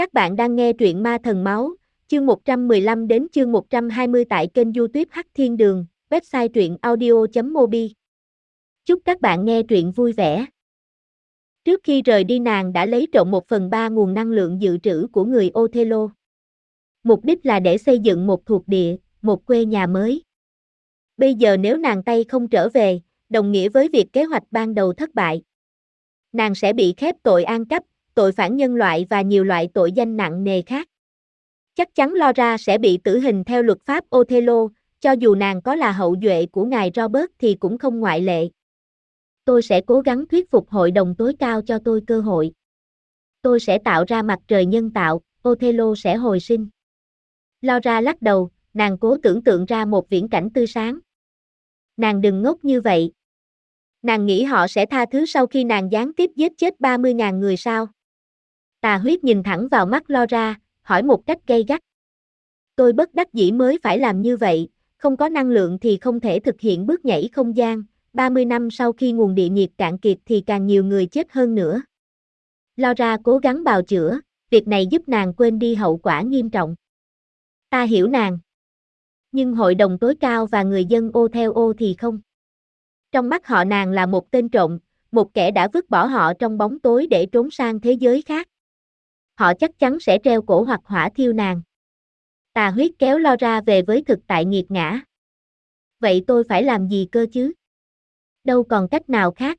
Các bạn đang nghe truyện Ma Thần Máu, chương 115 đến chương 120 tại kênh youtube Hắc Thiên Đường, website truyện audio.mobi. Chúc các bạn nghe truyện vui vẻ. Trước khi rời đi nàng đã lấy trộm một phần ba nguồn năng lượng dự trữ của người Othello. Mục đích là để xây dựng một thuộc địa, một quê nhà mới. Bây giờ nếu nàng tay không trở về, đồng nghĩa với việc kế hoạch ban đầu thất bại. Nàng sẽ bị khép tội an cấp tội phản nhân loại và nhiều loại tội danh nặng nề khác. Chắc chắn Laura sẽ bị tử hình theo luật pháp Othello, cho dù nàng có là hậu duệ của ngài Robert thì cũng không ngoại lệ. Tôi sẽ cố gắng thuyết phục hội đồng tối cao cho tôi cơ hội. Tôi sẽ tạo ra mặt trời nhân tạo, Othello sẽ hồi sinh. Laura lắc đầu, nàng cố tưởng tượng ra một viễn cảnh tươi sáng. Nàng đừng ngốc như vậy. Nàng nghĩ họ sẽ tha thứ sau khi nàng gián tiếp giết chết 30.000 người sao? Tà huyết nhìn thẳng vào mắt Laura, hỏi một cách gay gắt. Tôi bất đắc dĩ mới phải làm như vậy, không có năng lượng thì không thể thực hiện bước nhảy không gian, 30 năm sau khi nguồn địa nhiệt cạn kiệt thì càng nhiều người chết hơn nữa. Laura cố gắng bào chữa, việc này giúp nàng quên đi hậu quả nghiêm trọng. Ta hiểu nàng. Nhưng hội đồng tối cao và người dân ô theo ô thì không. Trong mắt họ nàng là một tên trộm, một kẻ đã vứt bỏ họ trong bóng tối để trốn sang thế giới khác. Họ chắc chắn sẽ treo cổ hoặc hỏa thiêu nàng. Tà huyết kéo lo ra về với thực tại nghiệt ngã. Vậy tôi phải làm gì cơ chứ? Đâu còn cách nào khác.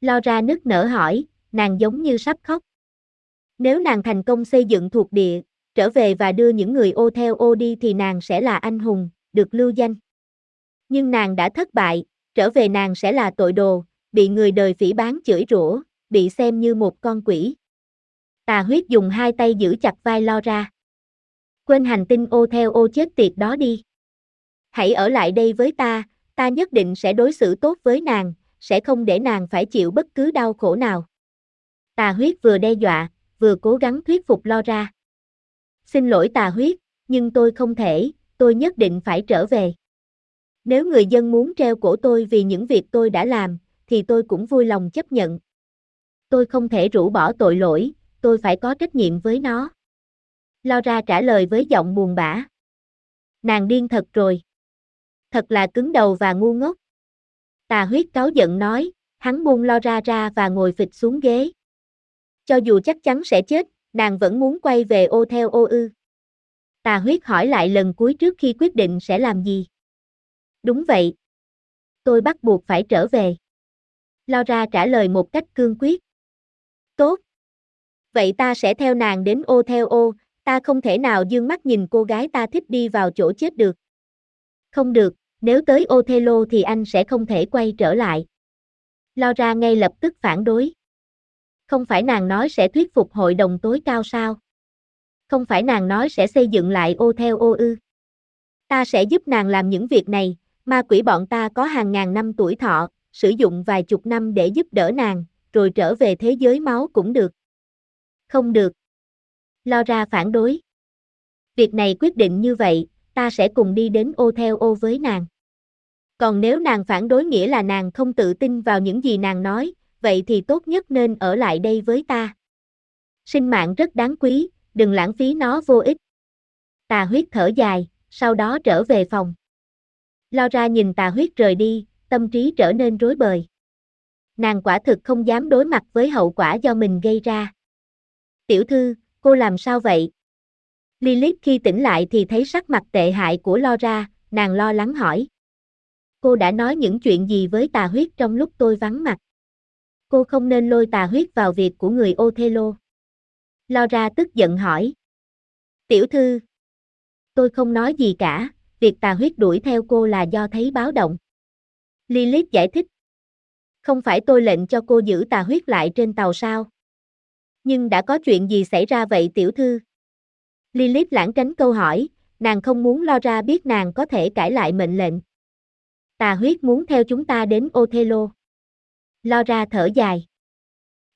Lo ra nức nở hỏi, nàng giống như sắp khóc. Nếu nàng thành công xây dựng thuộc địa, trở về và đưa những người ô theo ô đi thì nàng sẽ là anh hùng, được lưu danh. Nhưng nàng đã thất bại, trở về nàng sẽ là tội đồ, bị người đời phỉ bán chửi rủa, bị xem như một con quỷ. Tà huyết dùng hai tay giữ chặt vai lo ra. Quên hành tinh ô theo ô chết tiệt đó đi. Hãy ở lại đây với ta, ta nhất định sẽ đối xử tốt với nàng, sẽ không để nàng phải chịu bất cứ đau khổ nào. Tà huyết vừa đe dọa, vừa cố gắng thuyết phục lo ra. Xin lỗi tà huyết, nhưng tôi không thể, tôi nhất định phải trở về. Nếu người dân muốn treo cổ tôi vì những việc tôi đã làm, thì tôi cũng vui lòng chấp nhận. Tôi không thể rũ bỏ tội lỗi, tôi phải có trách nhiệm với nó. Laura trả lời với giọng buồn bã. Nàng điên thật rồi. Thật là cứng đầu và ngu ngốc. Tà huyết cáo giận nói, hắn buông Laura ra và ngồi phịch xuống ghế. Cho dù chắc chắn sẽ chết, nàng vẫn muốn quay về ô theo ô ư. Tà huyết hỏi lại lần cuối trước khi quyết định sẽ làm gì. Đúng vậy. Tôi bắt buộc phải trở về. Laura trả lời một cách cương quyết. Tốt. Vậy ta sẽ theo nàng đến ô theo ô, ta không thể nào dương mắt nhìn cô gái ta thích đi vào chỗ chết được. Không được, nếu tới Othello thì anh sẽ không thể quay trở lại. Laura ngay lập tức phản đối. Không phải nàng nói sẽ thuyết phục hội đồng tối cao sao? Không phải nàng nói sẽ xây dựng lại ô theo ô ư. Ta sẽ giúp nàng làm những việc này, ma quỷ bọn ta có hàng ngàn năm tuổi thọ, sử dụng vài chục năm để giúp đỡ nàng, rồi trở về thế giới máu cũng được. Không được. Laura phản đối. Việc này quyết định như vậy, ta sẽ cùng đi đến ô theo ô với nàng. Còn nếu nàng phản đối nghĩa là nàng không tự tin vào những gì nàng nói, vậy thì tốt nhất nên ở lại đây với ta. Sinh mạng rất đáng quý, đừng lãng phí nó vô ích. Tà huyết thở dài, sau đó trở về phòng. Laura nhìn tà huyết rời đi, tâm trí trở nên rối bời. Nàng quả thực không dám đối mặt với hậu quả do mình gây ra. Tiểu thư, cô làm sao vậy? Lilith khi tỉnh lại thì thấy sắc mặt tệ hại của Laura, nàng lo lắng hỏi. Cô đã nói những chuyện gì với tà huyết trong lúc tôi vắng mặt? Cô không nên lôi tà huyết vào việc của người Othello. Laura tức giận hỏi. Tiểu thư. Tôi không nói gì cả, việc tà huyết đuổi theo cô là do thấy báo động. Lilith giải thích. Không phải tôi lệnh cho cô giữ tà huyết lại trên tàu sao? Nhưng đã có chuyện gì xảy ra vậy tiểu thư? Lilith lãng tránh câu hỏi, nàng không muốn lo ra biết nàng có thể cãi lại mệnh lệnh. Tà huyết muốn theo chúng ta đến Othello. Lo ra thở dài.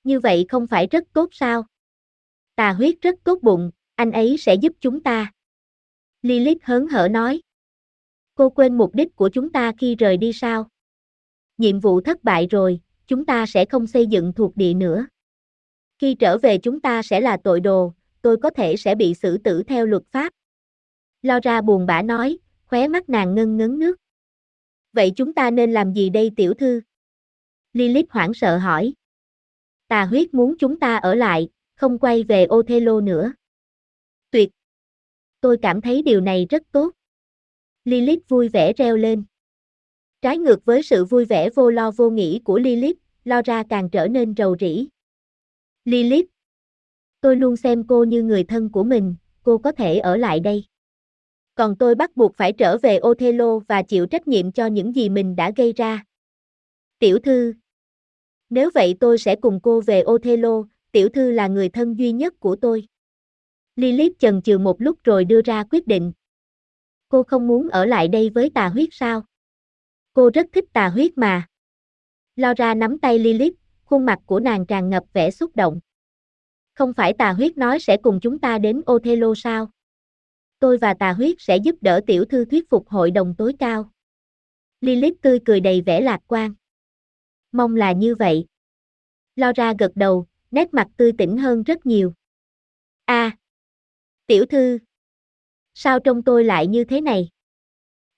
Như vậy không phải rất tốt sao? Tà huyết rất tốt bụng, anh ấy sẽ giúp chúng ta. Lilith hớn hở nói. Cô quên mục đích của chúng ta khi rời đi sao? Nhiệm vụ thất bại rồi, chúng ta sẽ không xây dựng thuộc địa nữa. Khi trở về chúng ta sẽ là tội đồ, tôi có thể sẽ bị xử tử theo luật pháp. Laura buồn bã nói, khóe mắt nàng ngân ngấn nước. Vậy chúng ta nên làm gì đây tiểu thư? Lilith hoảng sợ hỏi. Tà huyết muốn chúng ta ở lại, không quay về Othello nữa. Tuyệt! Tôi cảm thấy điều này rất tốt. Lilith vui vẻ reo lên. Trái ngược với sự vui vẻ vô lo vô nghĩ của Lilith, Laura càng trở nên rầu rĩ. Lilith! Tôi luôn xem cô như người thân của mình, cô có thể ở lại đây. Còn tôi bắt buộc phải trở về Othello và chịu trách nhiệm cho những gì mình đã gây ra. Tiểu thư! Nếu vậy tôi sẽ cùng cô về Othello, tiểu thư là người thân duy nhất của tôi. Lilith chần chừ một lúc rồi đưa ra quyết định. Cô không muốn ở lại đây với tà huyết sao? Cô rất thích tà huyết mà. Laura nắm tay Lilith, khuôn mặt của nàng tràn ngập vẻ xúc động. Không phải tà huyết nói sẽ cùng chúng ta đến Othello sao? Tôi và tà huyết sẽ giúp đỡ tiểu thư thuyết phục hội đồng tối cao. Lilith tươi cười đầy vẻ lạc quan. Mong là như vậy. Laura gật đầu, nét mặt tươi tỉnh hơn rất nhiều. A, à, Tiểu thư! Sao trông tôi lại như thế này?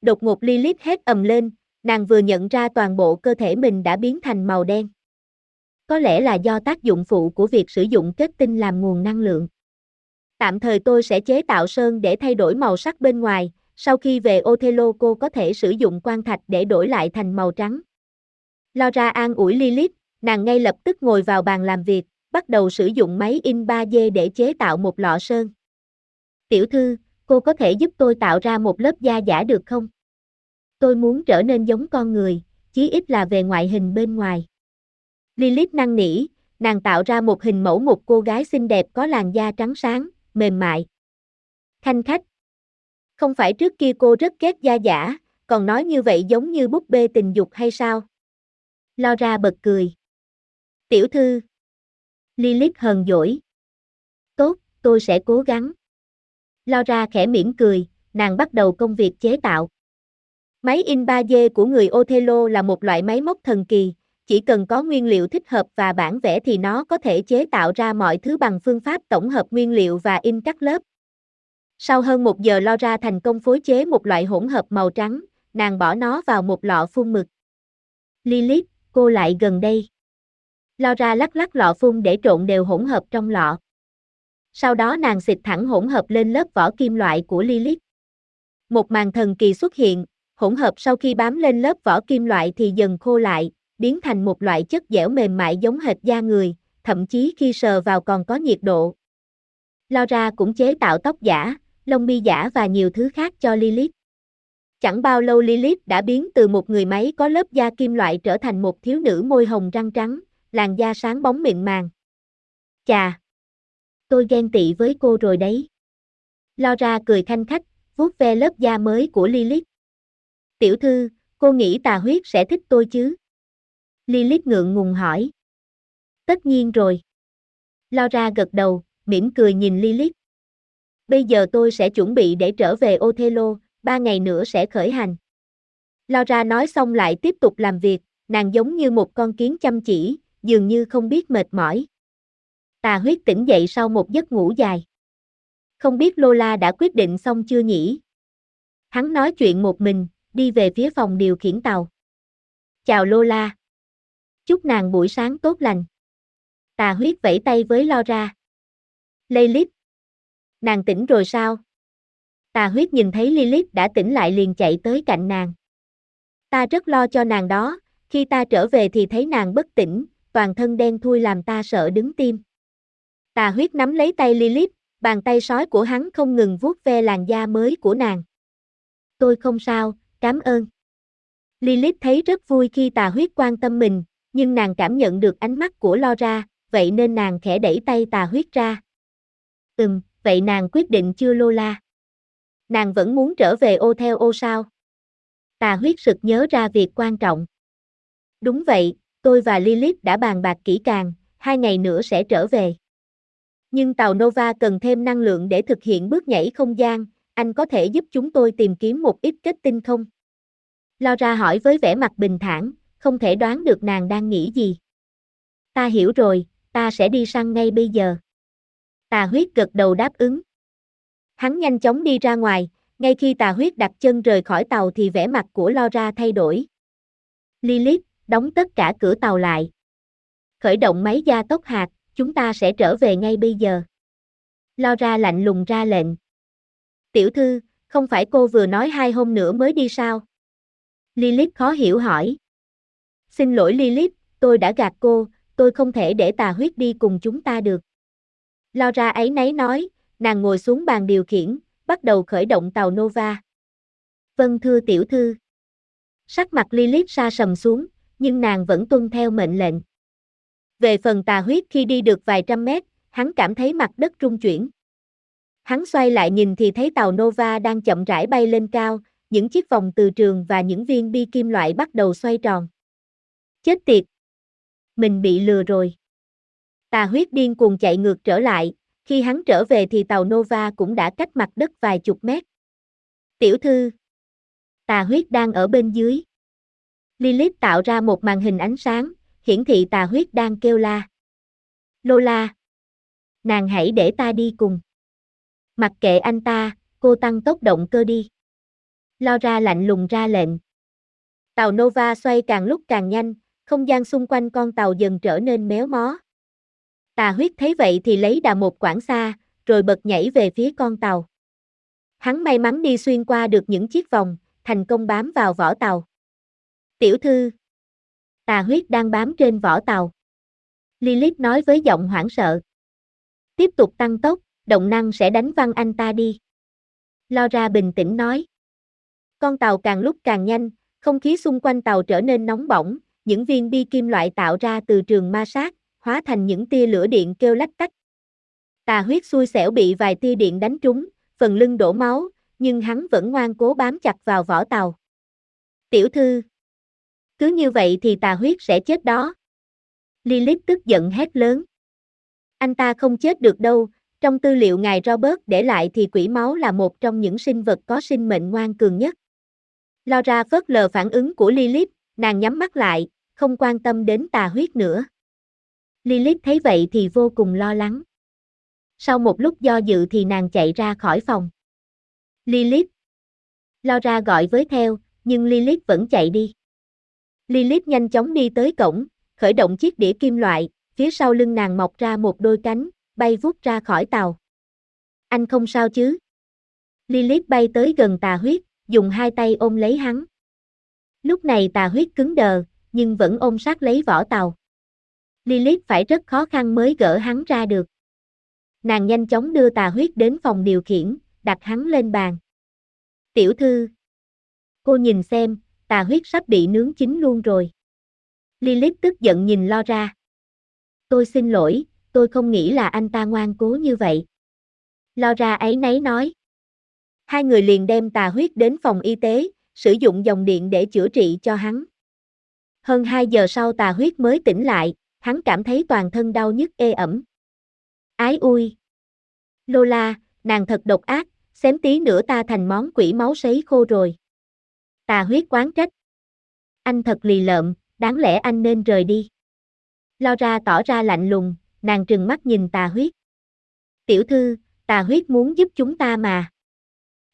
Đột ngột Lilith hét ầm lên, nàng vừa nhận ra toàn bộ cơ thể mình đã biến thành màu đen. Có lẽ là do tác dụng phụ của việc sử dụng kết tinh làm nguồn năng lượng. Tạm thời tôi sẽ chế tạo sơn để thay đổi màu sắc bên ngoài, sau khi về Othello cô có thể sử dụng quan thạch để đổi lại thành màu trắng. Laura an ủi Lilith, nàng ngay lập tức ngồi vào bàn làm việc, bắt đầu sử dụng máy in 3D để chế tạo một lọ sơn. Tiểu thư, cô có thể giúp tôi tạo ra một lớp da giả được không? Tôi muốn trở nên giống con người, chí ít là về ngoại hình bên ngoài. Lilith năng nỉ, nàng tạo ra một hình mẫu một cô gái xinh đẹp có làn da trắng sáng, mềm mại. Thanh khách. Không phải trước kia cô rất ghét da giả, còn nói như vậy giống như búp bê tình dục hay sao? Laura bật cười. Tiểu thư. Lilith hờn dỗi. Tốt, tôi sẽ cố gắng. Laura khẽ mỉm cười, nàng bắt đầu công việc chế tạo. Máy in 3D của người Othello là một loại máy móc thần kỳ, chỉ cần có nguyên liệu thích hợp và bản vẽ thì nó có thể chế tạo ra mọi thứ bằng phương pháp tổng hợp nguyên liệu và in các lớp. Sau hơn một giờ Laura thành công phối chế một loại hỗn hợp màu trắng, nàng bỏ nó vào một lọ phun mực. Lilith, cô lại gần đây. Laura lắc lắc lọ phun để trộn đều hỗn hợp trong lọ. Sau đó nàng xịt thẳng hỗn hợp lên lớp vỏ kim loại của Lilith. Một màn thần kỳ xuất hiện, hỗn hợp sau khi bám lên lớp vỏ kim loại thì dần khô lại, biến thành một loại chất dẻo mềm mại giống hệt da người, thậm chí khi sờ vào còn có nhiệt độ. Laura cũng chế tạo tóc giả, lông mi giả và nhiều thứ khác cho Lilith. Chẳng bao lâu Lilith đã biến từ một người máy có lớp da kim loại trở thành một thiếu nữ môi hồng răng trắng, làn da sáng bóng mịn màng. Chà! Tôi ghen tị với cô rồi đấy. Laura cười thanh khách, vuốt ve lớp da mới của Lilith. Tiểu thư, cô nghĩ tà huyết sẽ thích tôi chứ? Lilith ngượng ngùng hỏi. Tất nhiên rồi. Laura gật đầu, mỉm cười nhìn Lilith. Bây giờ tôi sẽ chuẩn bị để trở về Othello, ba ngày nữa sẽ khởi hành. Laura nói xong lại tiếp tục làm việc, nàng giống như một con kiến chăm chỉ, dường như không biết mệt mỏi. Tà huyết tỉnh dậy sau một giấc ngủ dài. Không biết Lola đã quyết định xong chưa nhỉ? Hắn nói chuyện một mình, đi về phía phòng điều khiển tàu. Chào Lola. Chúc nàng buổi sáng tốt lành. Tà huyết vẫy tay với lo ra. Lilith. Nàng tỉnh rồi sao? Tà huyết nhìn thấy Lilith đã tỉnh lại liền chạy tới cạnh nàng. Ta rất lo cho nàng đó, khi ta trở về thì thấy nàng bất tỉnh, toàn thân đen thui làm ta sợ đứng tim. Tà huyết nắm lấy tay Lilith, bàn tay sói của hắn không ngừng vuốt ve làn da mới của nàng. Tôi không sao, cảm ơn. Lilith thấy rất vui khi tà huyết quan tâm mình, nhưng nàng cảm nhận được ánh mắt của Laura, vậy nên nàng khẽ đẩy tay tà huyết ra. Ừm, vậy nàng quyết định chưa Lola? Nàng vẫn muốn trở về ô theo ô sao? Tà huyết sực nhớ ra việc quan trọng. Đúng vậy, tôi và Lilith đã bàn bạc kỹ càng, hai ngày nữa sẽ trở về. Nhưng tàu Nova cần thêm năng lượng để thực hiện bước nhảy không gian, anh có thể giúp chúng tôi tìm kiếm một ít kết tinh không? Laura hỏi với vẻ mặt bình thản, không thể đoán được nàng đang nghĩ gì. Ta hiểu rồi, ta sẽ đi săn ngay bây giờ. Tà huyết gật đầu đáp ứng. Hắn nhanh chóng đi ra ngoài, ngay khi tà huyết đặt chân rời khỏi tàu thì vẻ mặt của Laura thay đổi. Lilith, đóng tất cả cửa tàu lại. Khởi động máy gia tốc hạt, chúng ta sẽ trở về ngay bây giờ. Laura lạnh lùng ra lệnh. Tiểu thư, không phải cô vừa nói hai hôm nữa mới đi sao? Lilith khó hiểu hỏi. Xin lỗi Lilith, tôi đã gạt cô, tôi không thể để tà huyết đi cùng chúng ta được. Laura ấy nấy nói, nàng ngồi xuống bàn điều khiển, bắt đầu khởi động tàu Nova. Vâng thưa tiểu thư. Sắc mặt Lilith sa sầm xuống, nhưng nàng vẫn tuân theo mệnh lệnh. Về phần tà huyết khi đi được vài trăm mét, hắn cảm thấy mặt đất rung chuyển. Hắn xoay lại nhìn thì thấy tàu Nova đang chậm rãi bay lên cao, những chiếc vòng từ trường và những viên bi kim loại bắt đầu xoay tròn. Chết tiệt! Mình bị lừa rồi. Tà huyết điên cuồng chạy ngược trở lại, khi hắn trở về thì tàu Nova cũng đã cách mặt đất vài chục mét. Tiểu thư! Tà huyết đang ở bên dưới. Lilith tạo ra một màn hình ánh sáng, hiển thị tà huyết đang kêu la. Lola! Nàng hãy để ta đi cùng. Mặc kệ anh ta, cô tăng tốc động cơ đi. Laura lạnh lùng ra lệnh. Tàu Nova xoay càng lúc càng nhanh, không gian xung quanh con tàu dần trở nên méo mó. Tà huyết thấy vậy thì lấy đà một quãng xa, rồi bật nhảy về phía con tàu. Hắn may mắn đi xuyên qua được những chiếc vòng, thành công bám vào vỏ tàu. Tiểu thư. Tà huyết đang bám trên vỏ tàu. Lilith nói với giọng hoảng sợ. Tiếp tục tăng tốc, động năng sẽ đánh văng anh ta đi. Laura bình tĩnh nói. Con tàu càng lúc càng nhanh, không khí xung quanh tàu trở nên nóng bỏng, những viên bi kim loại tạo ra từ trường ma sát, hóa thành những tia lửa điện kêu lách tách. Tà huyết xui xẻo bị vài tia điện đánh trúng, phần lưng đổ máu, nhưng hắn vẫn ngoan cố bám chặt vào vỏ tàu. Tiểu thư. Cứ như vậy thì tà huyết sẽ chết đó. Lilith tức giận hét lớn. Anh ta không chết được đâu, trong tư liệu ngài Robert để lại thì quỷ máu là một trong những sinh vật có sinh mệnh ngoan cường nhất. Laura phớt lờ phản ứng của Lilith, nàng nhắm mắt lại, không quan tâm đến tà huyết nữa. Lilith thấy vậy thì vô cùng lo lắng. Sau một lúc do dự thì nàng chạy ra khỏi phòng. Lilith. Laura gọi với theo, nhưng Lilith vẫn chạy đi. Lilith nhanh chóng đi tới cổng, khởi động chiếc đĩa kim loại, phía sau lưng nàng mọc ra một đôi cánh, bay vút ra khỏi tàu. Anh không sao chứ? Lilith bay tới gần tà huyết, dùng hai tay ôm lấy hắn. Lúc này tà huyết cứng đờ, nhưng vẫn ôm sát lấy vỏ tàu. Lilith phải rất khó khăn mới gỡ hắn ra được. Nàng nhanh chóng đưa tà huyết đến phòng điều khiển, đặt hắn lên bàn. Tiểu thư. Cô nhìn xem, tà huyết sắp bị nướng chín luôn rồi. Lilith tức giận nhìn lo ra. Tôi xin lỗi, tôi không nghĩ là anh ta ngoan cố như vậy. Lo ra ấy nấy nói. Hai người liền đem tà huyết đến phòng y tế, sử dụng dòng điện để chữa trị cho hắn. Hơn 2 giờ sau tà huyết mới tỉnh lại, hắn cảm thấy toàn thân đau nhức ê ẩm. Ái ui! Lola, nàng thật độc ác, xém tí nữa ta thành món quỷ máu sấy khô rồi. Tà huyết quán trách. Anh thật lì lợm, đáng lẽ anh nên rời đi. Laura tỏ ra lạnh lùng, nàng trừng mắt nhìn tà huyết. Tiểu thư, tà huyết muốn giúp chúng ta mà.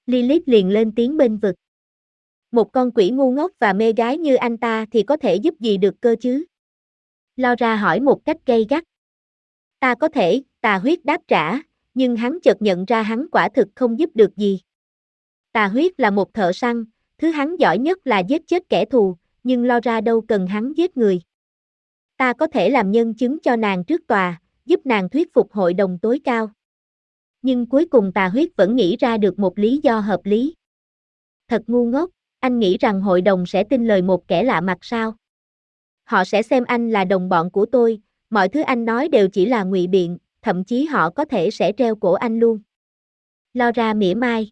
Lilith liền lên tiếng bên vực. Một con quỷ ngu ngốc và mê gái như anh ta thì có thể giúp gì được cơ chứ? Laura hỏi một cách gay gắt. Ta có thể, tà huyết đáp trả, nhưng hắn chợt nhận ra hắn quả thực không giúp được gì. Tà huyết là một thợ săn, thứ hắn giỏi nhất là giết chết kẻ thù, nhưng Laura đâu cần hắn giết người. Ta có thể làm nhân chứng cho nàng trước tòa, giúp nàng thuyết phục hội đồng tối cao. Nhưng cuối cùng tà huyết vẫn nghĩ ra được một lý do hợp lý. Thật ngu ngốc, anh nghĩ rằng hội đồng sẽ tin lời một kẻ lạ mặt sao? Họ sẽ xem anh là đồng bọn của tôi, mọi thứ anh nói đều chỉ là ngụy biện, thậm chí họ có thể sẽ treo cổ anh luôn. Laura mỉa mai.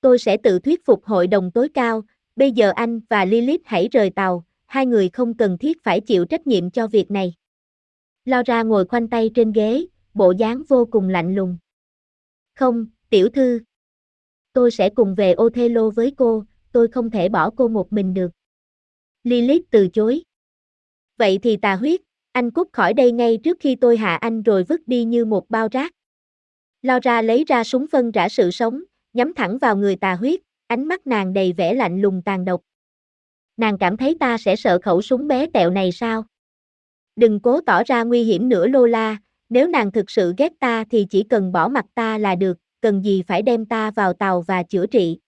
Tôi sẽ tự thuyết phục hội đồng tối cao, bây giờ anh và Lilith hãy rời tàu, hai người không cần thiết phải chịu trách nhiệm cho việc này. Laura ngồi khoanh tay trên ghế, bộ dáng vô cùng lạnh lùng. Không, tiểu thư. Tôi sẽ cùng về Othello với cô, tôi không thể bỏ cô một mình được. Lilith từ chối. Vậy thì tà huyết, anh cút khỏi đây ngay trước khi tôi hạ anh rồi vứt đi như một bao rác. Laura lấy ra súng phân rã sự sống, nhắm thẳng vào người tà huyết, ánh mắt nàng đầy vẻ lạnh lùng tàn độc. Nàng cảm thấy ta sẽ sợ khẩu súng bé tẹo này sao? Đừng cố tỏ ra nguy hiểm nữa Lola, nếu nàng thực sự ghét ta thì chỉ cần bỏ mặt ta là được, cần gì phải đem ta vào tàu và chữa trị.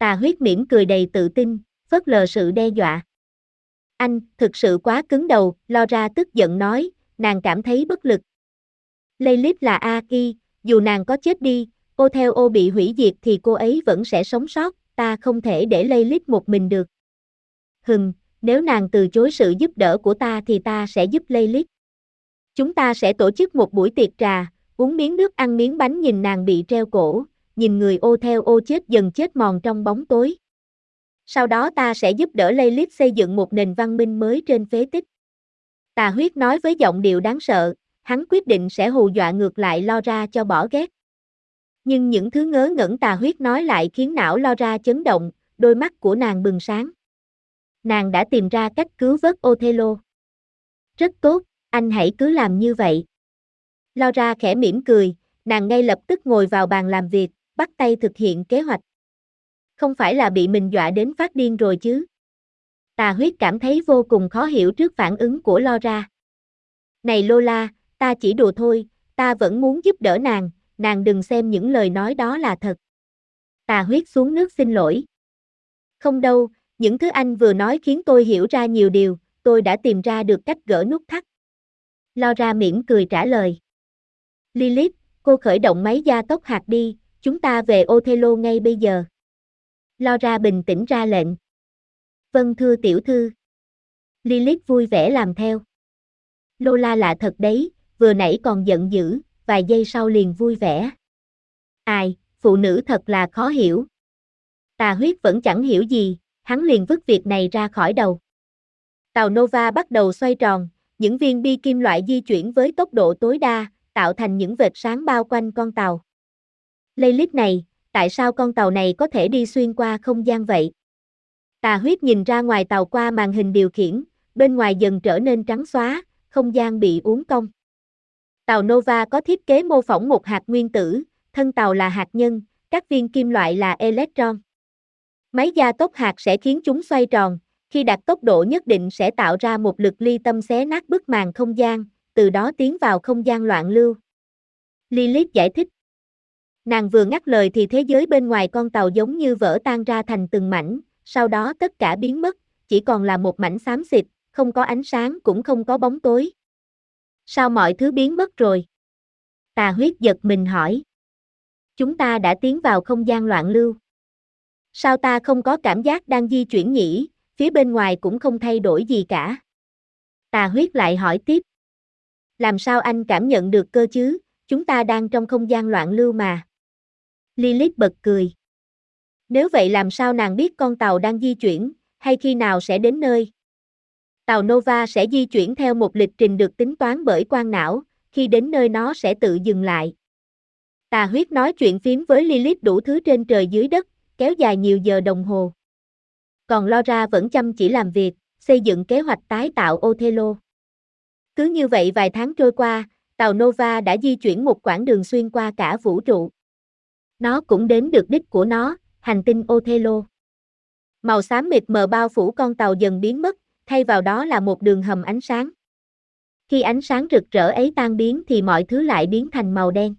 Tà huyết mỉm cười đầy tự tin, phớt lờ sự đe dọa. Anh, thực sự quá cứng đầu, Laura tức giận nói, nàng cảm thấy bất lực. Lilith là a ki, dù nàng có chết đi, cô theo ô bị hủy diệt thì cô ấy vẫn sẽ sống sót, ta không thể để Lilith một mình được. Hừm, nếu nàng từ chối sự giúp đỡ của ta thì ta sẽ giúp Lilith. Chúng ta sẽ tổ chức một buổi tiệc trà, uống miếng nước ăn miếng bánh nhìn nàng bị treo cổ, nhìn người ô theo ô chết dần chết mòn trong bóng tối. Sau đó ta sẽ giúp đỡ Lilith xây dựng một nền văn minh mới trên phế tích. Tà huyết nói với giọng điệu đáng sợ, hắn quyết định sẽ hù dọa ngược lại lo ra cho bỏ ghét. Nhưng những thứ ngớ ngẩn tà huyết nói lại khiến não lo ra chấn động, đôi mắt của nàng bừng sáng. Nàng đã tìm ra cách cứu vớt Othello. Rất tốt, anh hãy cứ làm như vậy. Laura khẽ mỉm cười, nàng ngay lập tức ngồi vào bàn làm việc, bắt tay thực hiện kế hoạch. Không phải là bị mình dọa đến phát điên rồi chứ. Tà huyết cảm thấy vô cùng khó hiểu trước phản ứng của Laura. Này Lola, ta chỉ đùa thôi, ta vẫn muốn giúp đỡ nàng, nàng đừng xem những lời nói đó là thật. Tà huyết xuống nước xin lỗi. Không đâu, những thứ anh vừa nói khiến tôi hiểu ra nhiều điều, tôi đã tìm ra được cách gỡ nút thắt. Laura mỉm cười trả lời. Lilith, cô khởi động máy gia tốc hạt đi, chúng ta về Othello ngay bây giờ. Laura bình tĩnh ra lệnh. Vâng thưa tiểu thư. Lilith vui vẻ làm theo. Lola lạ thật đấy, vừa nãy còn giận dữ, vài giây sau liền vui vẻ. Ai, phụ nữ thật là khó hiểu. Tà huyết vẫn chẳng hiểu gì, hắn liền vứt việc này ra khỏi đầu. Tàu Nova bắt đầu xoay tròn, những viên bi kim loại di chuyển với tốc độ tối đa, tạo thành những vệt sáng bao quanh con tàu. Lilith này, tại sao con tàu này có thể đi xuyên qua không gian vậy? Tà huyết nhìn ra ngoài tàu qua màn hình điều khiển, bên ngoài dần trở nên trắng xóa, không gian bị uốn cong. Tàu Nova có thiết kế mô phỏng một hạt nguyên tử, thân tàu là hạt nhân, các viên kim loại là electron. Máy gia tốc hạt sẽ khiến chúng xoay tròn, khi đạt tốc độ nhất định sẽ tạo ra một lực ly tâm xé nát bức màn không gian, từ đó tiến vào không gian loạn lưu. Lilith giải thích. Nàng vừa ngắt lời thì thế giới bên ngoài con tàu giống như vỡ tan ra thành từng mảnh, sau đó tất cả biến mất, chỉ còn là một mảnh xám xịt, không có ánh sáng cũng không có bóng tối. Sao mọi thứ biến mất rồi? Tà huyết giật mình hỏi. Chúng ta đã tiến vào không gian loạn lưu. Sao ta không có cảm giác đang di chuyển nhỉ, phía bên ngoài cũng không thay đổi gì cả. Tà huyết lại hỏi tiếp. Làm sao anh cảm nhận được cơ chứ, chúng ta đang trong không gian loạn lưu mà. Lilith bật cười. Nếu vậy làm sao nàng biết con tàu đang di chuyển, hay khi nào sẽ đến nơi? Tàu Nova sẽ di chuyển theo một lịch trình được tính toán bởi quan não, khi đến nơi nó sẽ tự dừng lại. Tà huyết nói chuyện phím với Lilith đủ thứ trên trời dưới đất, kéo dài nhiều giờ đồng hồ. Còn Laura vẫn chăm chỉ làm việc, xây dựng kế hoạch tái tạo Othello. Cứ như vậy vài tháng trôi qua, tàu Nova đã di chuyển một quãng đường xuyên qua cả vũ trụ. Nó cũng đến được đích của nó, hành tinh Othello. Màu xám mịt mờ bao phủ con tàu dần biến mất, thay vào đó là một đường hầm ánh sáng. Khi ánh sáng rực rỡ ấy tan biến thì mọi thứ lại biến thành màu đen.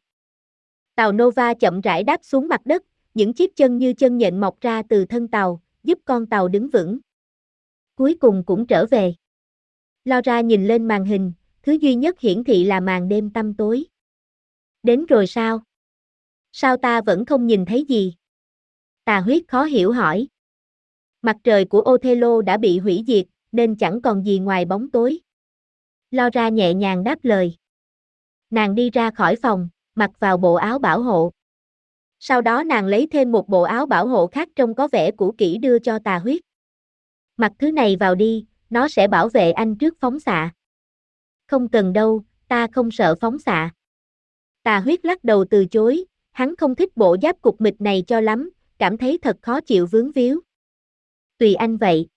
Tàu Nova chậm rãi đáp xuống mặt đất, những chiếc chân như chân nhện mọc ra từ thân tàu, giúp con tàu đứng vững. Cuối cùng cũng trở về. Laura nhìn lên màn hình, thứ duy nhất hiển thị là màn đêm tăm tối. Đến rồi sao? Sao ta vẫn không nhìn thấy gì? Tà huyết khó hiểu hỏi. Mặt trời của Othello đã bị hủy diệt, nên chẳng còn gì ngoài bóng tối. lo ra nhẹ nhàng đáp lời. Nàng đi ra khỏi phòng, mặc vào bộ áo bảo hộ. Sau đó nàng lấy thêm một bộ áo bảo hộ khác trông có vẻ cũ kỹ đưa cho tà huyết. Mặc thứ này vào đi, nó sẽ bảo vệ anh trước phóng xạ. Không cần đâu, ta không sợ phóng xạ. Tà huyết lắc đầu từ chối, hắn không thích bộ giáp cục mịch này cho lắm, cảm thấy thật khó chịu vướng víu. Tùy anh vậy.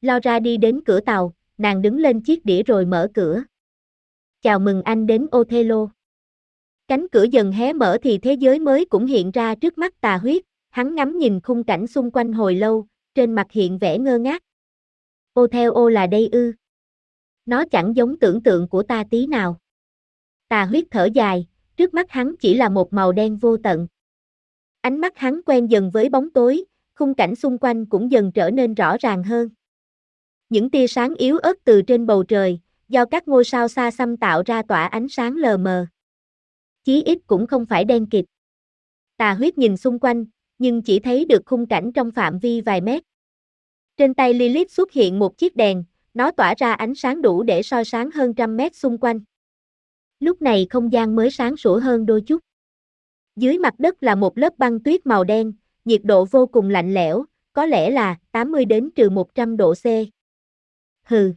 Laura đi đến cửa tàu, nàng đứng lên chiếc đĩa rồi mở cửa. Chào mừng anh đến Othello. Cánh cửa dần hé mở thì thế giới mới cũng hiện ra trước mắt tà huyết, hắn ngắm nhìn khung cảnh xung quanh hồi lâu, trên mặt hiện vẻ ngơ ngác. Othello là đây ư. Nó chẳng giống tưởng tượng của ta tí nào. Tà huyết thở dài, trước mắt hắn chỉ là một màu đen vô tận. Ánh mắt hắn quen dần với bóng tối, khung cảnh xung quanh cũng dần trở nên rõ ràng hơn. Những tia sáng yếu ớt từ trên bầu trời, do các ngôi sao xa xăm tạo ra tỏa ánh sáng lờ mờ. Chí ít cũng không phải đen kịt. Tà huyết nhìn xung quanh, nhưng chỉ thấy được khung cảnh trong phạm vi vài mét. Trên tay Lilith xuất hiện một chiếc đèn, nó tỏa ra ánh sáng đủ để soi sáng hơn trăm mét xung quanh. Lúc này không gian mới sáng sủa hơn đôi chút. Dưới mặt đất là một lớp băng tuyết màu đen, nhiệt độ vô cùng lạnh lẽo, có lẽ là 80 đến trừ 100 độ C. Hừ.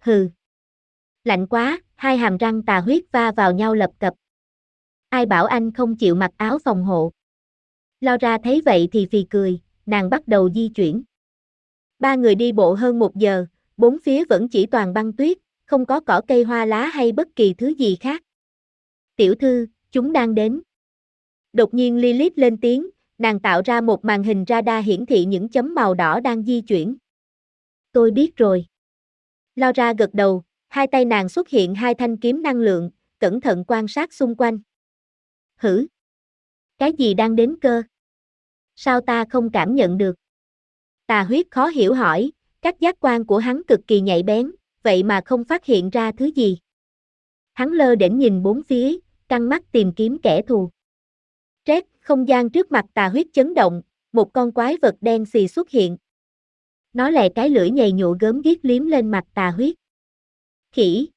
Hừ. Lạnh quá, hai hàm răng tà huyết va vào nhau lập cập. Ai bảo anh không chịu mặc áo phòng hộ. Laura thấy vậy thì phì cười, nàng bắt đầu di chuyển. Ba người đi bộ hơn một giờ, bốn phía vẫn chỉ toàn băng tuyết, không có cỏ cây hoa lá hay bất kỳ thứ gì khác. Tiểu thư, chúng đang đến. Đột nhiên Lilith lên tiếng, nàng tạo ra một màn hình radar hiển thị những chấm màu đỏ đang di chuyển. Tôi biết rồi. Laura gật đầu, hai tay nàng xuất hiện hai thanh kiếm năng lượng, cẩn thận quan sát xung quanh. Hử? Cái gì đang đến cơ? Sao ta không cảm nhận được? Tà huyết khó hiểu hỏi, các giác quan của hắn cực kỳ nhạy bén, vậy mà không phát hiện ra thứ gì. Hắn lơ đễnh nhìn bốn phía, căng mắt tìm kiếm kẻ thù. Trét, không gian trước mặt tà huyết chấn động, một con quái vật đen xì xuất hiện. Nó lè cái lưỡi nhầy nhụ gớm ghiếc liếm lên mặt tà huyết. Khỉ.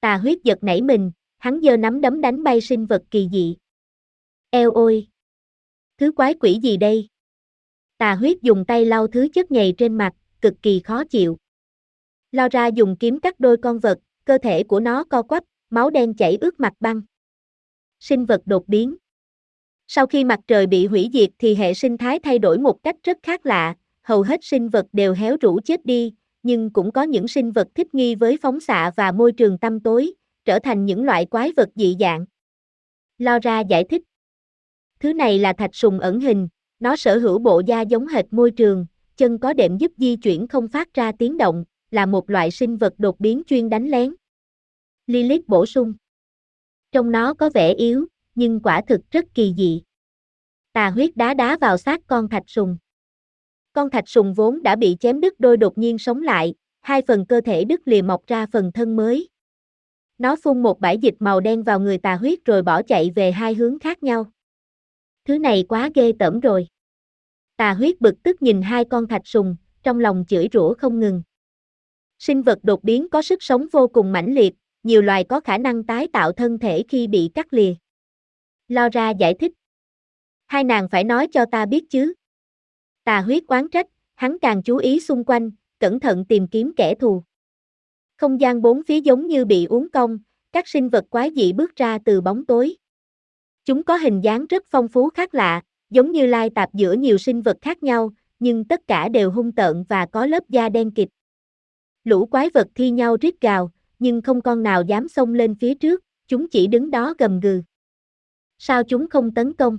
Tà huyết giật nảy mình, hắn giơ nắm đấm đánh bay sinh vật kỳ dị. Eo ôi! Thứ quái quỷ gì đây? Tà huyết dùng tay lau thứ chất nhầy trên mặt, cực kỳ khó chịu. Laura dùng kiếm cắt đôi con vật, cơ thể của nó co quắp, máu đen chảy ướt mặt băng. Sinh vật đột biến. Sau khi mặt trời bị hủy diệt thì hệ sinh thái thay đổi một cách rất khác lạ, hầu hết sinh vật đều héo rũ chết đi, nhưng cũng có những sinh vật thích nghi với phóng xạ và môi trường tăm tối, trở thành những loại quái vật dị dạng. Laura giải thích. Thứ này là thạch sùng ẩn hình, nó sở hữu bộ da giống hệt môi trường, chân có đệm giúp di chuyển không phát ra tiếng động, là một loại sinh vật đột biến chuyên đánh lén. Lilith bổ sung. Trong nó có vẻ yếu, nhưng quả thực rất kỳ dị. Tà huyết đá đá vào xác con thạch sùng. Con thạch sùng vốn đã bị chém đứt đôi đột nhiên sống lại, hai phần cơ thể đứt lìa mọc ra phần thân mới. Nó phun một bãi dịch màu đen vào người tà huyết rồi bỏ chạy về hai hướng khác nhau. Thứ này quá ghê tởm rồi. Tà huyết bực tức nhìn hai con thạch sùng, trong lòng chửi rủa không ngừng. Sinh vật đột biến có sức sống vô cùng mãnh liệt, nhiều loài có khả năng tái tạo thân thể khi bị cắt lìa. Laura giải thích. Hai nàng phải nói cho ta biết chứ. Tà huyết oán trách, hắn càng chú ý xung quanh, cẩn thận tìm kiếm kẻ thù. Không gian bốn phía giống như bị uốn cong, các sinh vật quái dị bước ra từ bóng tối. Chúng có hình dáng rất phong phú khác lạ, giống như lai tạp giữa nhiều sinh vật khác nhau, nhưng tất cả đều hung tợn và có lớp da đen kịt. Lũ quái vật thi nhau rít gào, nhưng không con nào dám xông lên phía trước, chúng chỉ đứng đó gầm gừ. Sao chúng không tấn công?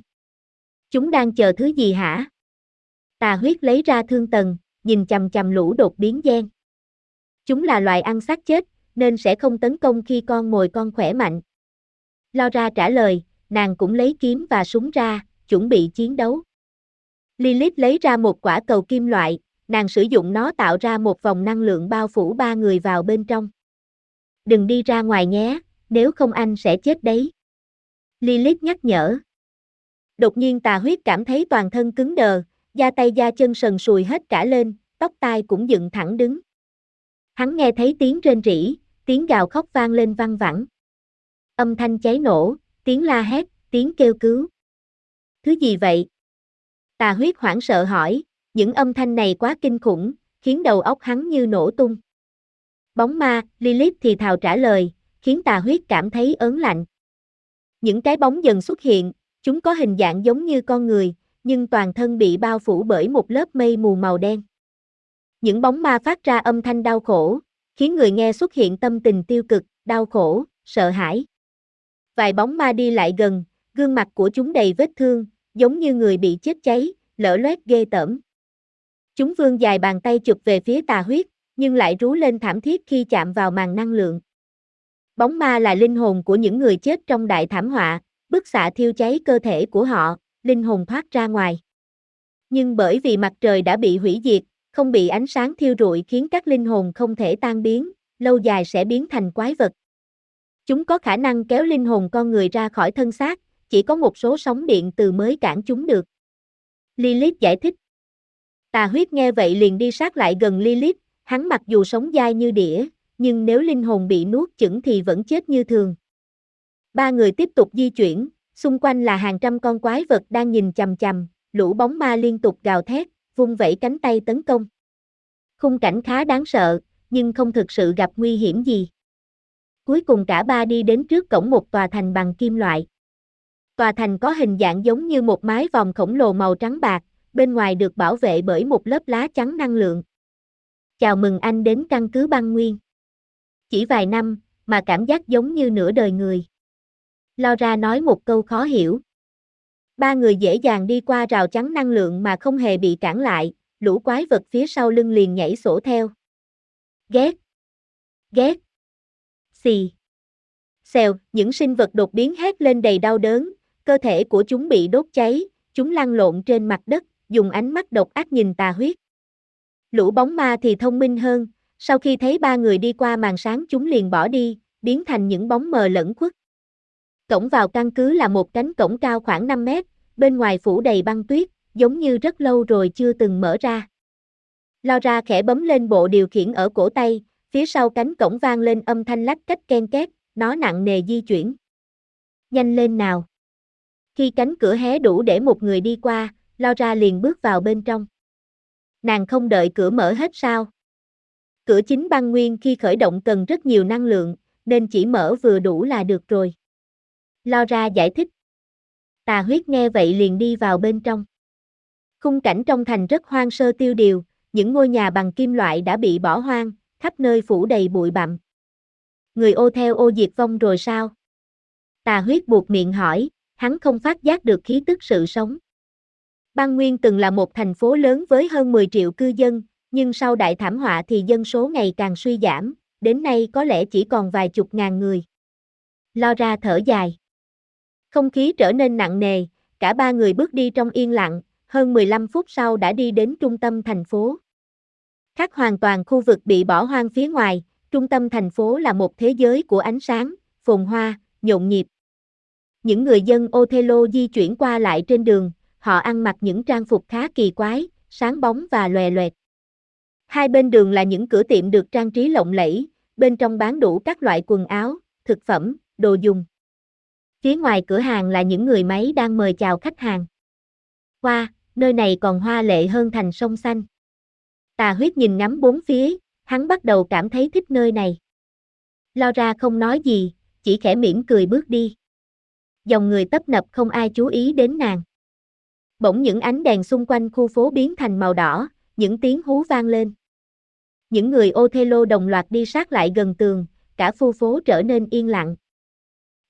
Chúng đang chờ thứ gì hả? Tà huyết lấy ra thương tần, nhìn chầm chầm lũ đột biến gen. Chúng là loài ăn xác chết, nên sẽ không tấn công khi con mồi con khỏe mạnh. Laura trả lời, nàng cũng lấy kiếm và súng ra, chuẩn bị chiến đấu. Lilith lấy ra một quả cầu kim loại, nàng sử dụng nó tạo ra một vòng năng lượng bao phủ ba người vào bên trong. Đừng đi ra ngoài nhé, nếu không anh sẽ chết đấy. Lilith nhắc nhở. Đột nhiên tà huyết cảm thấy toàn thân cứng đờ, da tay da chân sần sùi hết cả lên, tóc tai cũng dựng thẳng đứng. Hắn nghe thấy tiếng rên rỉ, tiếng gào khóc vang lên văng vẳng. Âm thanh cháy nổ, tiếng la hét, tiếng kêu cứu. Thứ gì vậy? Tà huyết hoảng sợ hỏi, những âm thanh này quá kinh khủng, khiến đầu óc hắn như nổ tung. Bóng ma, Lilith thì thào trả lời, khiến tà huyết cảm thấy ớn lạnh. Những cái bóng dần xuất hiện, chúng có hình dạng giống như con người, nhưng toàn thân bị bao phủ bởi một lớp mây mù màu đen. Những bóng ma phát ra âm thanh đau khổ, khiến người nghe xuất hiện tâm tình tiêu cực, đau khổ, sợ hãi. Vài bóng ma đi lại gần, gương mặt của chúng đầy vết thương, giống như người bị chết cháy, lở loét ghê tởm. Chúng vươn dài bàn tay chụp về phía tà huyết, nhưng lại rú lên thảm thiết khi chạm vào màn năng lượng. Bóng ma là linh hồn của những người chết trong đại thảm họa, bức xạ thiêu cháy cơ thể của họ, linh hồn thoát ra ngoài. Nhưng bởi vì mặt trời đã bị hủy diệt, không bị ánh sáng thiêu rụi khiến các linh hồn không thể tan biến, lâu dài sẽ biến thành quái vật. Chúng có khả năng kéo linh hồn con người ra khỏi thân xác, chỉ có một số sóng điện từ mới cản chúng được. Lilith giải thích. Tà huyết nghe vậy liền đi sát lại gần Lilith, hắn mặc dù sống dai như đĩa, nhưng nếu linh hồn bị nuốt chửng thì vẫn chết như thường. Ba người tiếp tục di chuyển, xung quanh là hàng trăm con quái vật đang nhìn chằm chằm, lũ bóng ma liên tục gào thét, vung vẩy cánh tay tấn công. Khung cảnh khá đáng sợ, nhưng không thực sự gặp nguy hiểm gì. Cuối cùng cả ba đi đến trước cổng một tòa thành bằng kim loại. Tòa thành có hình dạng giống như một mái vòng khổng lồ màu trắng bạc, bên ngoài được bảo vệ bởi một lớp lá chắn năng lượng. Chào mừng anh đến căn cứ băng nguyên. Chỉ vài năm, mà cảm giác giống như nửa đời người. Laura nói một câu khó hiểu. Ba người dễ dàng đi qua rào chắn năng lượng mà không hề bị cản lại, lũ quái vật phía sau lưng liền nhảy sổ theo. Ghét. Ghét. Xì. Xèo, những sinh vật đột biến hét lên đầy đau đớn, cơ thể của chúng bị đốt cháy, chúng lăn lộn trên mặt đất, dùng ánh mắt độc ác nhìn tà huyết. Lũ bóng ma thì thông minh hơn, sau khi thấy ba người đi qua màn sáng chúng liền bỏ đi, biến thành những bóng mờ lẫn khuất. Cổng vào căn cứ là một cánh cổng cao khoảng 5 mét, bên ngoài phủ đầy băng tuyết, giống như rất lâu rồi chưa từng mở ra. Laura khẽ bấm lên bộ điều khiển ở cổ tay, phía sau cánh cổng vang lên âm thanh lách cách ken két, nó nặng nề di chuyển. Nhanh lên nào. Khi cánh cửa hé đủ để một người đi qua, Laura liền bước vào bên trong. Nàng không đợi cửa mở hết sao? Cửa chính băng nguyên khi khởi động cần rất nhiều năng lượng, nên chỉ mở vừa đủ là được rồi. Laura giải thích. Tà huyết nghe vậy liền đi vào bên trong. Khung cảnh trong thành rất hoang sơ tiêu điều, những ngôi nhà bằng kim loại đã bị bỏ hoang, khắp nơi phủ đầy bụi bặm. Người ô theo ô diệt vong rồi sao? Tà huyết buộc miệng hỏi, hắn không phát giác được khí tức sự sống. Bang Nguyên từng là một thành phố lớn với hơn 10 triệu cư dân, nhưng sau đại thảm họa thì dân số ngày càng suy giảm, đến nay có lẽ chỉ còn vài chục ngàn người. Lo ra thở dài. Không khí trở nên nặng nề, cả ba người bước đi trong yên lặng, hơn 15 phút sau đã đi đến trung tâm thành phố. Khác hoàn toàn khu vực bị bỏ hoang phía ngoài, trung tâm thành phố là một thế giới của ánh sáng, phồn hoa, nhộn nhịp. Những người dân Othello di chuyển qua lại trên đường, họ ăn mặc những trang phục khá kỳ quái, sáng bóng và lòe loẹt. Hai bên đường là những cửa tiệm được trang trí lộng lẫy, bên trong bán đủ các loại quần áo, thực phẩm, đồ dùng. Phía ngoài cửa hàng là những người máy đang mời chào khách hàng. Hoa, nơi này còn hoa lệ hơn thành sông xanh. Tà huyết nhìn ngắm bốn phía, hắn bắt đầu cảm thấy thích nơi này. Lo ra không nói gì, chỉ khẽ mỉm cười bước đi. Dòng người tấp nập không ai chú ý đến nàng. Bỗng những ánh đèn xung quanh khu phố biến thành màu đỏ, những tiếng hú vang lên. Những người Othello đồng loạt đi sát lại gần tường, cả khu phố trở nên yên lặng.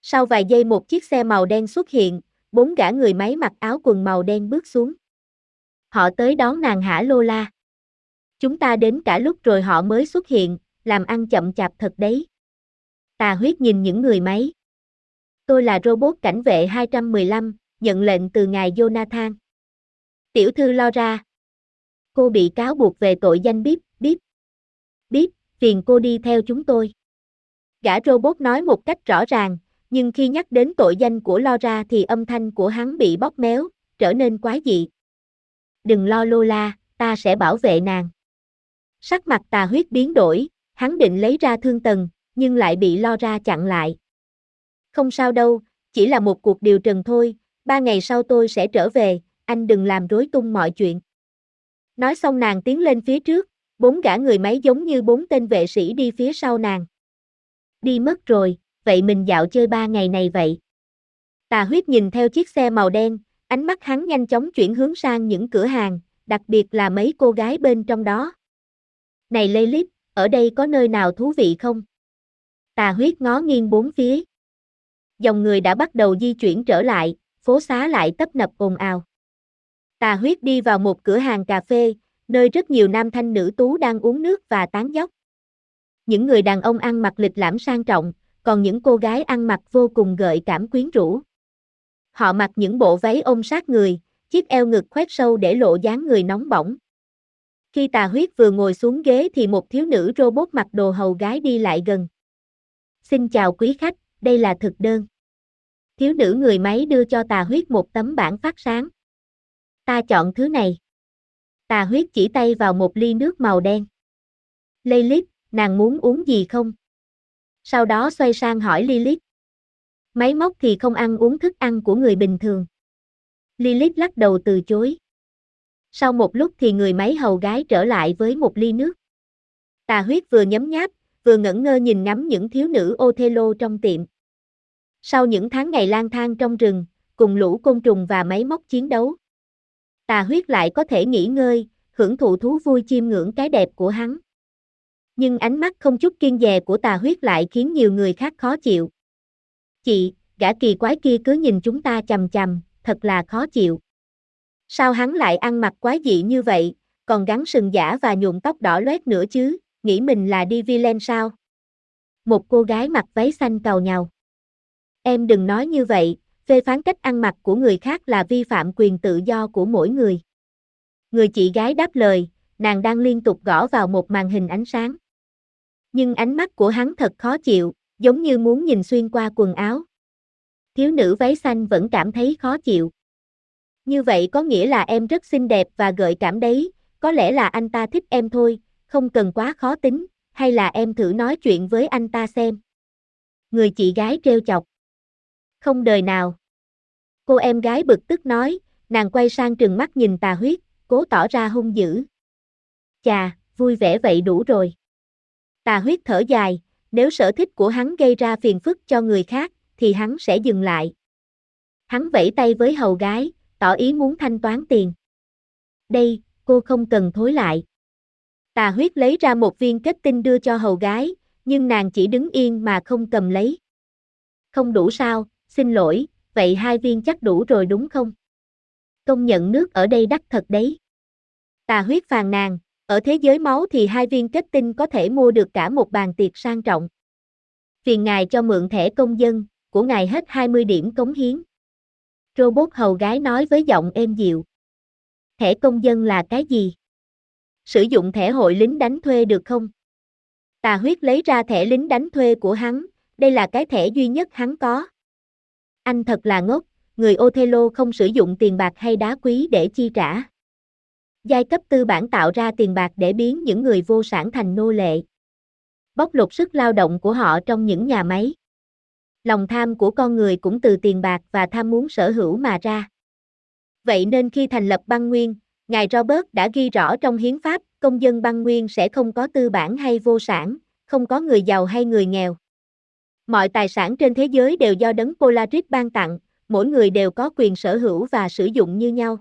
Sau vài giây một chiếc xe màu đen xuất hiện, bốn gã người máy mặc áo quần màu đen bước xuống. Họ tới đón nàng hả Lola. Chúng ta đến cả lúc rồi họ mới xuất hiện, làm ăn chậm chạp thật đấy. Tà huyết nhìn những người máy. Tôi là robot cảnh vệ 215, nhận lệnh từ ngài Jonathan. Tiểu thư lo ra. Cô bị cáo buộc về tội danh bíp, bíp. Bíp, phiền cô đi theo chúng tôi. Gã robot nói một cách rõ ràng, nhưng khi nhắc đến tội danh của lo ra thì âm thanh của hắn bị bóp méo, trở nên quái dị. Đừng lo Lola, ta sẽ bảo vệ nàng. Sắc mặt tà huyết biến đổi, hắn định lấy ra thương tần, nhưng lại bị lo ra chặn lại. Không sao đâu, chỉ là một cuộc điều trần thôi, ba ngày sau tôi sẽ trở về, anh đừng làm rối tung mọi chuyện. Nói xong nàng tiến lên phía trước, bốn gã người máy giống như bốn tên vệ sĩ đi phía sau nàng. Đi mất rồi, vậy mình dạo chơi ba ngày này vậy. Tà huyết nhìn theo chiếc xe màu đen, ánh mắt hắn nhanh chóng chuyển hướng sang những cửa hàng, đặc biệt là mấy cô gái bên trong đó. Này Lilith, ở đây có nơi nào thú vị không? Tà huyết ngó nghiêng bốn phía. Dòng người đã bắt đầu di chuyển trở lại, phố xá lại tấp nập ồn ào. Tà huyết đi vào một cửa hàng cà phê, nơi rất nhiều nam thanh nữ tú đang uống nước và tán dóc. Những người đàn ông ăn mặc lịch lãm sang trọng, còn những cô gái ăn mặc vô cùng gợi cảm quyến rũ. Họ mặc những bộ váy ôm sát người, chiếc eo ngực khoét sâu để lộ dáng người nóng bỏng. Khi tà huyết vừa ngồi xuống ghế thì một thiếu nữ robot mặc đồ hầu gái đi lại gần. Xin chào quý khách, đây là thực đơn. Thiếu nữ người máy đưa cho tà huyết một tấm bảng phát sáng. Ta chọn thứ này. Tà huyết chỉ tay vào một ly nước màu đen. Lilith, nàng muốn uống gì không? Sau đó xoay sang hỏi Lilith. Máy móc thì không ăn uống thức ăn của người bình thường. Lilith lắc đầu từ chối. Sau một lúc thì người máy hầu gái trở lại với một ly nước. Tà huyết vừa nhấm nháp, vừa ngẩn ngơ nhìn ngắm những thiếu nữ Othello trong tiệm. Sau những tháng ngày lang thang trong rừng, cùng lũ côn trùng và máy móc chiến đấu, tà huyết lại có thể nghỉ ngơi, hưởng thụ thú vui chiêm ngưỡng cái đẹp của hắn. Nhưng ánh mắt không chút kiên dè của tà huyết lại khiến nhiều người khác khó chịu. Chị, gã kỳ quái kia cứ nhìn chúng ta chầm chầm, thật là khó chịu. Sao hắn lại ăn mặc quái dị như vậy, còn gắn sừng giả và nhuộm tóc đỏ loét nữa chứ, nghĩ mình là đi villain sao? Một cô gái mặc váy xanh cầu nhau. Em đừng nói như vậy, phê phán cách ăn mặc của người khác là vi phạm quyền tự do của mỗi người. Người chị gái đáp lời, nàng đang liên tục gõ vào một màn hình ánh sáng. Nhưng ánh mắt của hắn thật khó chịu, giống như muốn nhìn xuyên qua quần áo. Thiếu nữ váy xanh vẫn cảm thấy khó chịu. Như vậy có nghĩa là em rất xinh đẹp và gợi cảm đấy, có lẽ là anh ta thích em thôi, không cần quá khó tính, hay là em thử nói chuyện với anh ta xem. Người chị gái trêu chọc. Không đời nào. Cô em gái bực tức nói, nàng quay sang trừng mắt nhìn tà huyết, cố tỏ ra hung dữ. Chà, vui vẻ vậy đủ rồi. Tà huyết thở dài, nếu sở thích của hắn gây ra phiền phức cho người khác, thì hắn sẽ dừng lại. Hắn vẫy tay với hầu gái, tỏ ý muốn thanh toán tiền. Đây, cô không cần thối lại. Tà huyết lấy ra một viên kết tinh đưa cho hầu gái, nhưng nàng chỉ đứng yên mà không cầm lấy. Không đủ sao, xin lỗi, vậy hai viên chắc đủ rồi đúng không? Công nhận nước ở đây đắt thật đấy. Tà huyết phàn nàn, ở thế giới máu thì hai viên kết tinh có thể mua được cả một bàn tiệc sang trọng. Phiền ngài cho mượn thẻ công dân, của ngài hết 20 điểm cống hiến. Robot hầu gái nói với giọng êm dịu. Thẻ công dân là cái gì? Sử dụng thẻ hội lính đánh thuê được không? Tà huyết lấy ra thẻ lính đánh thuê của hắn, đây là cái thẻ duy nhất hắn có. Anh thật là ngốc, người Othello không sử dụng tiền bạc hay đá quý để chi trả. Giai cấp tư bản tạo ra tiền bạc để biến những người vô sản thành nô lệ. Bóc lột sức lao động của họ trong những nhà máy. Lòng tham của con người cũng từ tiền bạc và tham muốn sở hữu mà ra. Vậy nên khi thành lập băng nguyên, Ngài Robert đã ghi rõ trong hiến pháp, công dân băng nguyên sẽ không có tư bản hay vô sản, không có người giàu hay người nghèo. Mọi tài sản trên thế giới đều do đấng Polaris ban tặng, mỗi người đều có quyền sở hữu và sử dụng như nhau.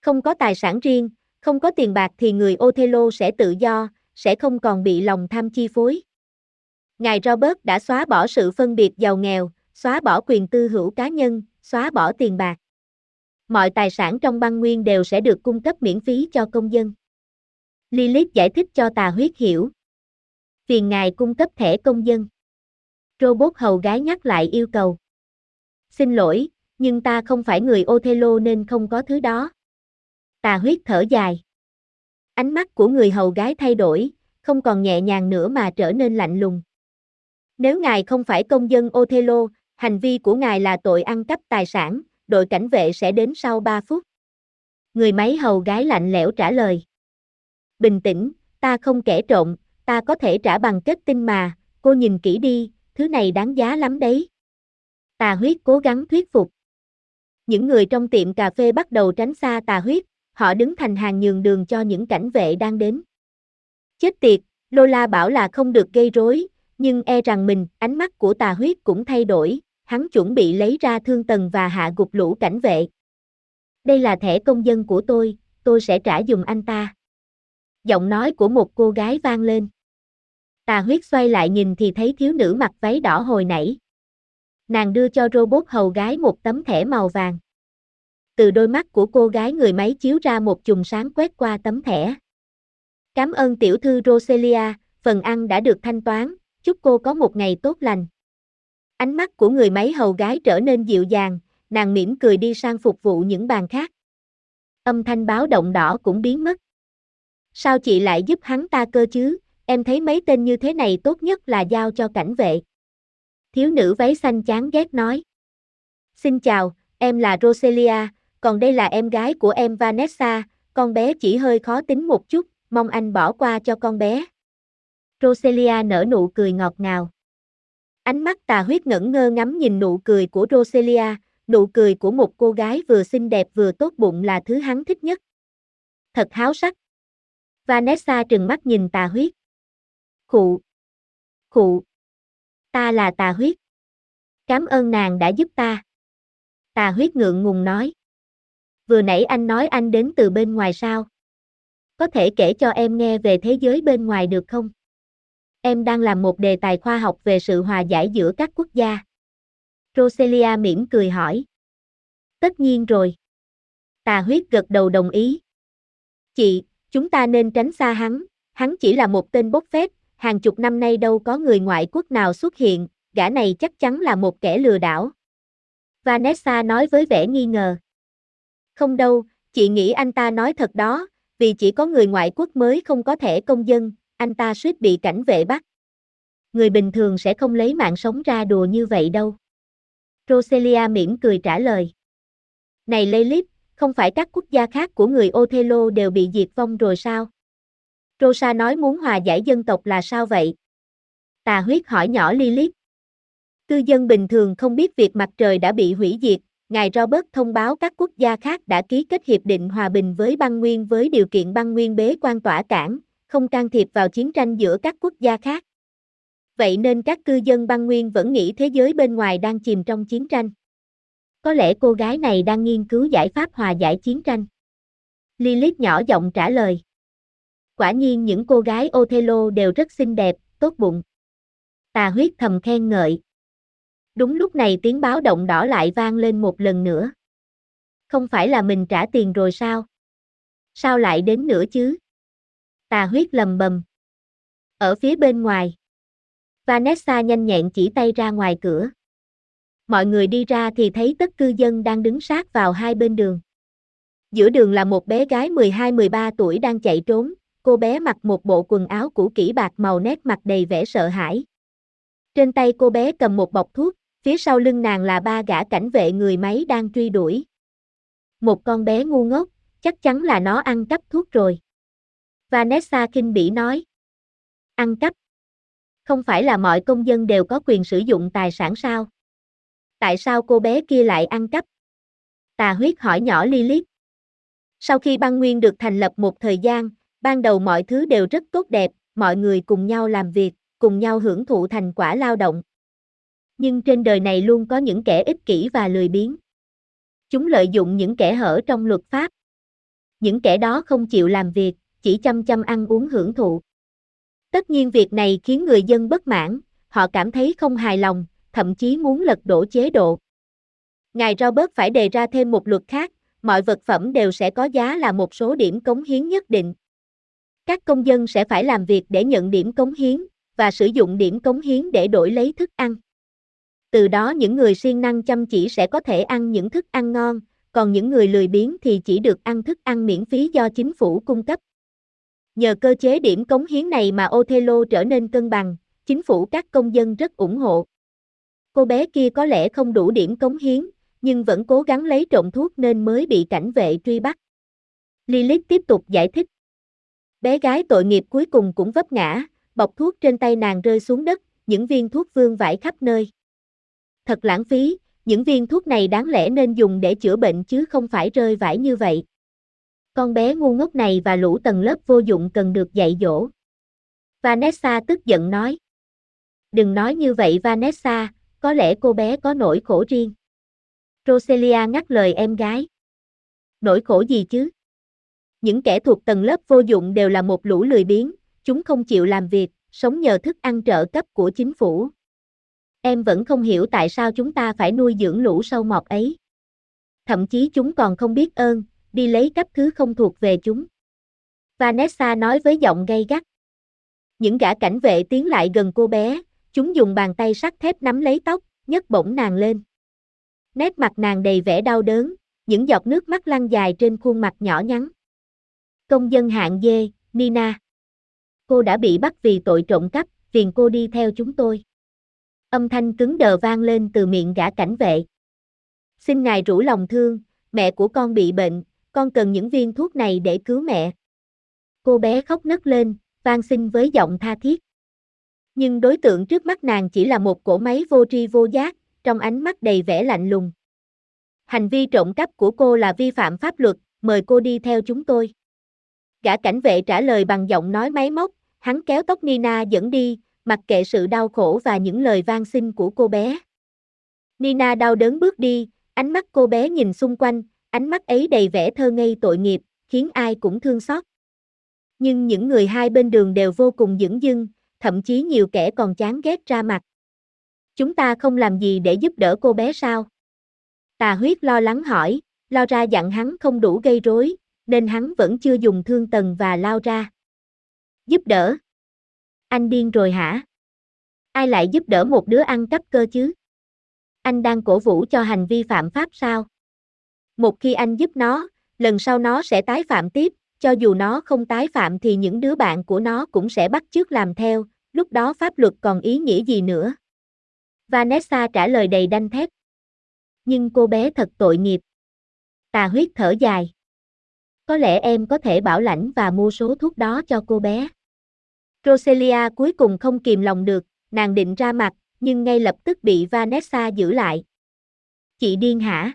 Không có tài sản riêng, không có tiền bạc thì người Othello sẽ tự do, sẽ không còn bị lòng tham chi phối. Ngài Robert đã xóa bỏ sự phân biệt giàu nghèo, xóa bỏ quyền tư hữu cá nhân, xóa bỏ tiền bạc. Mọi tài sản trong băng nguyên đều sẽ được cung cấp miễn phí cho công dân. Lilith giải thích cho tà huyết hiểu. Phiền ngài cung cấp thẻ công dân. Robot hầu gái nhắc lại yêu cầu. Xin lỗi, nhưng ta không phải người Othello nên không có thứ đó. Tà huyết thở dài. Ánh mắt của người hầu gái thay đổi, không còn nhẹ nhàng nữa mà trở nên lạnh lùng. Nếu ngài không phải công dân Othello, hành vi của ngài là tội ăn cắp tài sản, đội cảnh vệ sẽ đến sau 3 phút. Người máy hầu gái lạnh lẽo trả lời. Bình tĩnh, ta không kẻ trộm, ta có thể trả bằng kết tinh mà, cô nhìn kỹ đi, thứ này đáng giá lắm đấy. Tà huyết cố gắng thuyết phục. Những người trong tiệm cà phê bắt đầu tránh xa tà huyết, họ đứng thành hàng nhường đường cho những cảnh vệ đang đến. Chết tiệt, Lola bảo là không được gây rối, nhưng e rằng mình, ánh mắt của tà huyết cũng thay đổi, hắn chuẩn bị lấy ra thương tần và hạ gục lũ cảnh vệ. Đây là thẻ công dân của tôi, tôi sẽ trả dùm anh ta. Giọng nói của một cô gái vang lên. Tà huyết xoay lại nhìn thì thấy thiếu nữ mặc váy đỏ hồi nãy. Nàng đưa cho robot hầu gái một tấm thẻ màu vàng. Từ đôi mắt của cô gái người máy chiếu ra một chùm sáng quét qua tấm thẻ. Cảm ơn tiểu thư Roselia, phần ăn đã được thanh toán, chúc cô có một ngày tốt lành. Ánh mắt của người máy hầu gái trở nên dịu dàng, nàng mỉm cười đi sang phục vụ những bàn khác. Âm thanh báo động đỏ cũng biến mất. Sao chị lại giúp hắn ta cơ chứ, em thấy mấy tên như thế này tốt nhất là giao cho cảnh vệ. Thiếu nữ váy xanh chán ghét nói. Xin chào, em là Roselia, còn đây là em gái của em Vanessa, con bé chỉ hơi khó tính một chút, mong anh bỏ qua cho con bé. Roselia nở nụ cười ngọt ngào. Ánh mắt tà huyết ngẩn ngơ ngắm nhìn nụ cười của Roselia, nụ cười của một cô gái vừa xinh đẹp vừa tốt bụng là thứ hắn thích nhất. Thật háo sắc. Vanessa trừng mắt nhìn tà huyết. Khụ. Khụ. Ta là tà huyết. Cảm ơn nàng đã giúp ta. Tà huyết ngượng ngùng nói. Vừa nãy anh nói anh đến từ bên ngoài sao? Có thể kể cho em nghe về thế giới bên ngoài được không? Em đang làm một đề tài khoa học về sự hòa giải giữa các quốc gia. Roselia mỉm cười hỏi. Tất nhiên rồi. Tà huyết gật đầu đồng ý. Chị, chúng ta nên tránh xa hắn, hắn chỉ là một tên bốc phét, hàng chục năm nay đâu có người ngoại quốc nào xuất hiện, gã này chắc chắn là một kẻ lừa đảo. Vanessa nói với vẻ nghi ngờ. Không đâu, chị nghĩ anh ta nói thật đó, vì chỉ có người ngoại quốc mới không có thẻ công dân, anh ta suýt bị cảnh vệ bắt. Người bình thường sẽ không lấy mạng sống ra đùa như vậy đâu. Roselia mỉm cười trả lời. Này Lilith, không phải các quốc gia khác của người Othello đều bị diệt vong rồi sao? Rosa nói muốn hòa giải dân tộc là sao vậy? Tà huyết hỏi nhỏ Lilith. Cư dân bình thường không biết việc mặt trời đã bị hủy diệt, Ngài Robert thông báo các quốc gia khác đã ký kết hiệp định hòa bình với băng nguyên với điều kiện băng nguyên bế quan tỏa cảng, không can thiệp vào chiến tranh giữa các quốc gia khác. Vậy nên các cư dân băng nguyên vẫn nghĩ thế giới bên ngoài đang chìm trong chiến tranh. Có lẽ cô gái này đang nghiên cứu giải pháp hòa giải chiến tranh. Lilith nhỏ giọng trả lời. Quả nhiên những cô gái Othello đều rất xinh đẹp, tốt bụng. Tà huyết thầm khen ngợi. Đúng lúc này tiếng báo động đỏ lại vang lên một lần nữa. Không phải là mình trả tiền rồi sao? Sao lại đến nữa chứ? Tà huyết lầm bầm. Ở phía bên ngoài. Vanessa nhanh nhẹn chỉ tay ra ngoài cửa. Mọi người đi ra thì thấy tất cư dân đang đứng sát vào hai bên đường. Giữa đường là một bé gái 12-13 tuổi đang chạy trốn, cô bé mặc một bộ quần áo cũ kỹ bạc màu nét mặt đầy vẻ sợ hãi. Trên tay cô bé cầm một bọc thuốc, phía sau lưng nàng là ba gã cảnh vệ người máy đang truy đuổi. Một con bé ngu ngốc, chắc chắn là nó ăn cắp thuốc rồi. Vanessa kinh bỉ nói. Ăn cắp. Không phải là mọi công dân đều có quyền sử dụng tài sản sao? Tại sao cô bé kia lại ăn cắp? Tà huyết hỏi nhỏ Lilith. Sau khi băng nguyên được thành lập một thời gian, ban đầu mọi thứ đều rất tốt đẹp, mọi người cùng nhau làm việc, cùng nhau hưởng thụ thành quả lao động. Nhưng trên đời này luôn có những kẻ ích kỷ và lười biếng. Chúng lợi dụng những kẻ hở trong luật pháp. Những kẻ đó không chịu làm việc, chỉ chăm chăm ăn uống hưởng thụ. Tất nhiên việc này khiến người dân bất mãn, họ cảm thấy không hài lòng, thậm chí muốn lật đổ chế độ. Ngài Robert phải đề ra thêm một luật khác, mọi vật phẩm đều sẽ có giá là một số điểm cống hiến nhất định. Các công dân sẽ phải làm việc để nhận điểm cống hiến, và sử dụng điểm cống hiến để đổi lấy thức ăn. Từ đó những người siêng năng chăm chỉ sẽ có thể ăn những thức ăn ngon, còn những người lười biếng thì chỉ được ăn thức ăn miễn phí do chính phủ cung cấp. Nhờ cơ chế điểm cống hiến này mà Othello trở nên cân bằng, chính phủ các công dân rất ủng hộ. Cô bé kia có lẽ không đủ điểm cống hiến, nhưng vẫn cố gắng lấy trộm thuốc nên mới bị cảnh vệ truy bắt. Lilith tiếp tục giải thích. Bé gái tội nghiệp cuối cùng cũng vấp ngã, bọc thuốc trên tay nàng rơi xuống đất, những viên thuốc vương vãi khắp nơi. Thật lãng phí, những viên thuốc này đáng lẽ nên dùng để chữa bệnh chứ không phải rơi vãi như vậy. Con bé ngu ngốc này và lũ tầng lớp vô dụng cần được dạy dỗ. Vanessa tức giận nói. Đừng nói như vậy Vanessa, có lẽ cô bé có nỗi khổ riêng. Roselia ngắt lời em gái. Nỗi khổ gì chứ? Những kẻ thuộc tầng lớp vô dụng đều là một lũ lười biếng, chúng không chịu làm việc, sống nhờ thức ăn trợ cấp của chính phủ. Em vẫn không hiểu tại sao chúng ta phải nuôi dưỡng lũ sâu mọt ấy. Thậm chí chúng còn không biết ơn, đi lấy cấp thứ không thuộc về chúng. Vanessa nói với giọng gay gắt. Những gã cảnh vệ tiến lại gần cô bé, chúng dùng bàn tay sắt thép nắm lấy tóc, nhấc bổng nàng lên. Nét mặt nàng đầy vẻ đau đớn, những giọt nước mắt lăn dài trên khuôn mặt nhỏ nhắn. Công dân hạng dê, Nina. Cô đã bị bắt vì tội trộm cắp, phiền cô đi theo chúng tôi. Âm thanh cứng đờ vang lên từ miệng gã cảnh vệ. Xin ngài rủ lòng thương, mẹ của con bị bệnh, con cần những viên thuốc này để cứu mẹ. Cô bé khóc nấc lên, van xin với giọng tha thiết. Nhưng đối tượng trước mắt nàng chỉ là một cỗ máy vô tri vô giác, trong ánh mắt đầy vẻ lạnh lùng. Hành vi trộm cắp của cô là vi phạm pháp luật, mời cô đi theo chúng tôi. Gã cảnh vệ trả lời bằng giọng nói máy móc, hắn kéo tóc Nina dẫn đi, mặc kệ sự đau khổ và những lời van xin của cô bé. Nina đau đớn bước đi, ánh mắt cô bé nhìn xung quanh, ánh mắt ấy đầy vẻ thơ ngây tội nghiệp, khiến ai cũng thương xót. Nhưng những người hai bên đường đều vô cùng dững dưng, thậm chí nhiều kẻ còn chán ghét ra mặt. Chúng ta không làm gì để giúp đỡ cô bé sao? Tà huyết lo lắng hỏi, lo ra dặn hắn không đủ gây rối, nên hắn vẫn chưa dùng thương tần và lao ra. Giúp đỡ? Anh điên rồi hả? Ai lại giúp đỡ một đứa ăn cắp cơ chứ? Anh đang cổ vũ cho hành vi phạm pháp sao? Một khi anh giúp nó, lần sau nó sẽ tái phạm tiếp, cho dù nó không tái phạm thì những đứa bạn của nó cũng sẽ bắt chước làm theo, lúc đó pháp luật còn ý nghĩa gì nữa? Vanessa trả lời đầy đanh thép. Nhưng cô bé thật tội nghiệp. Tà huyết thở dài. Có lẽ em có thể bảo lãnh và mua số thuốc đó cho cô bé. Roselia cuối cùng không kìm lòng được, nàng định ra mặt, nhưng ngay lập tức bị Vanessa giữ lại. Chị điên hả?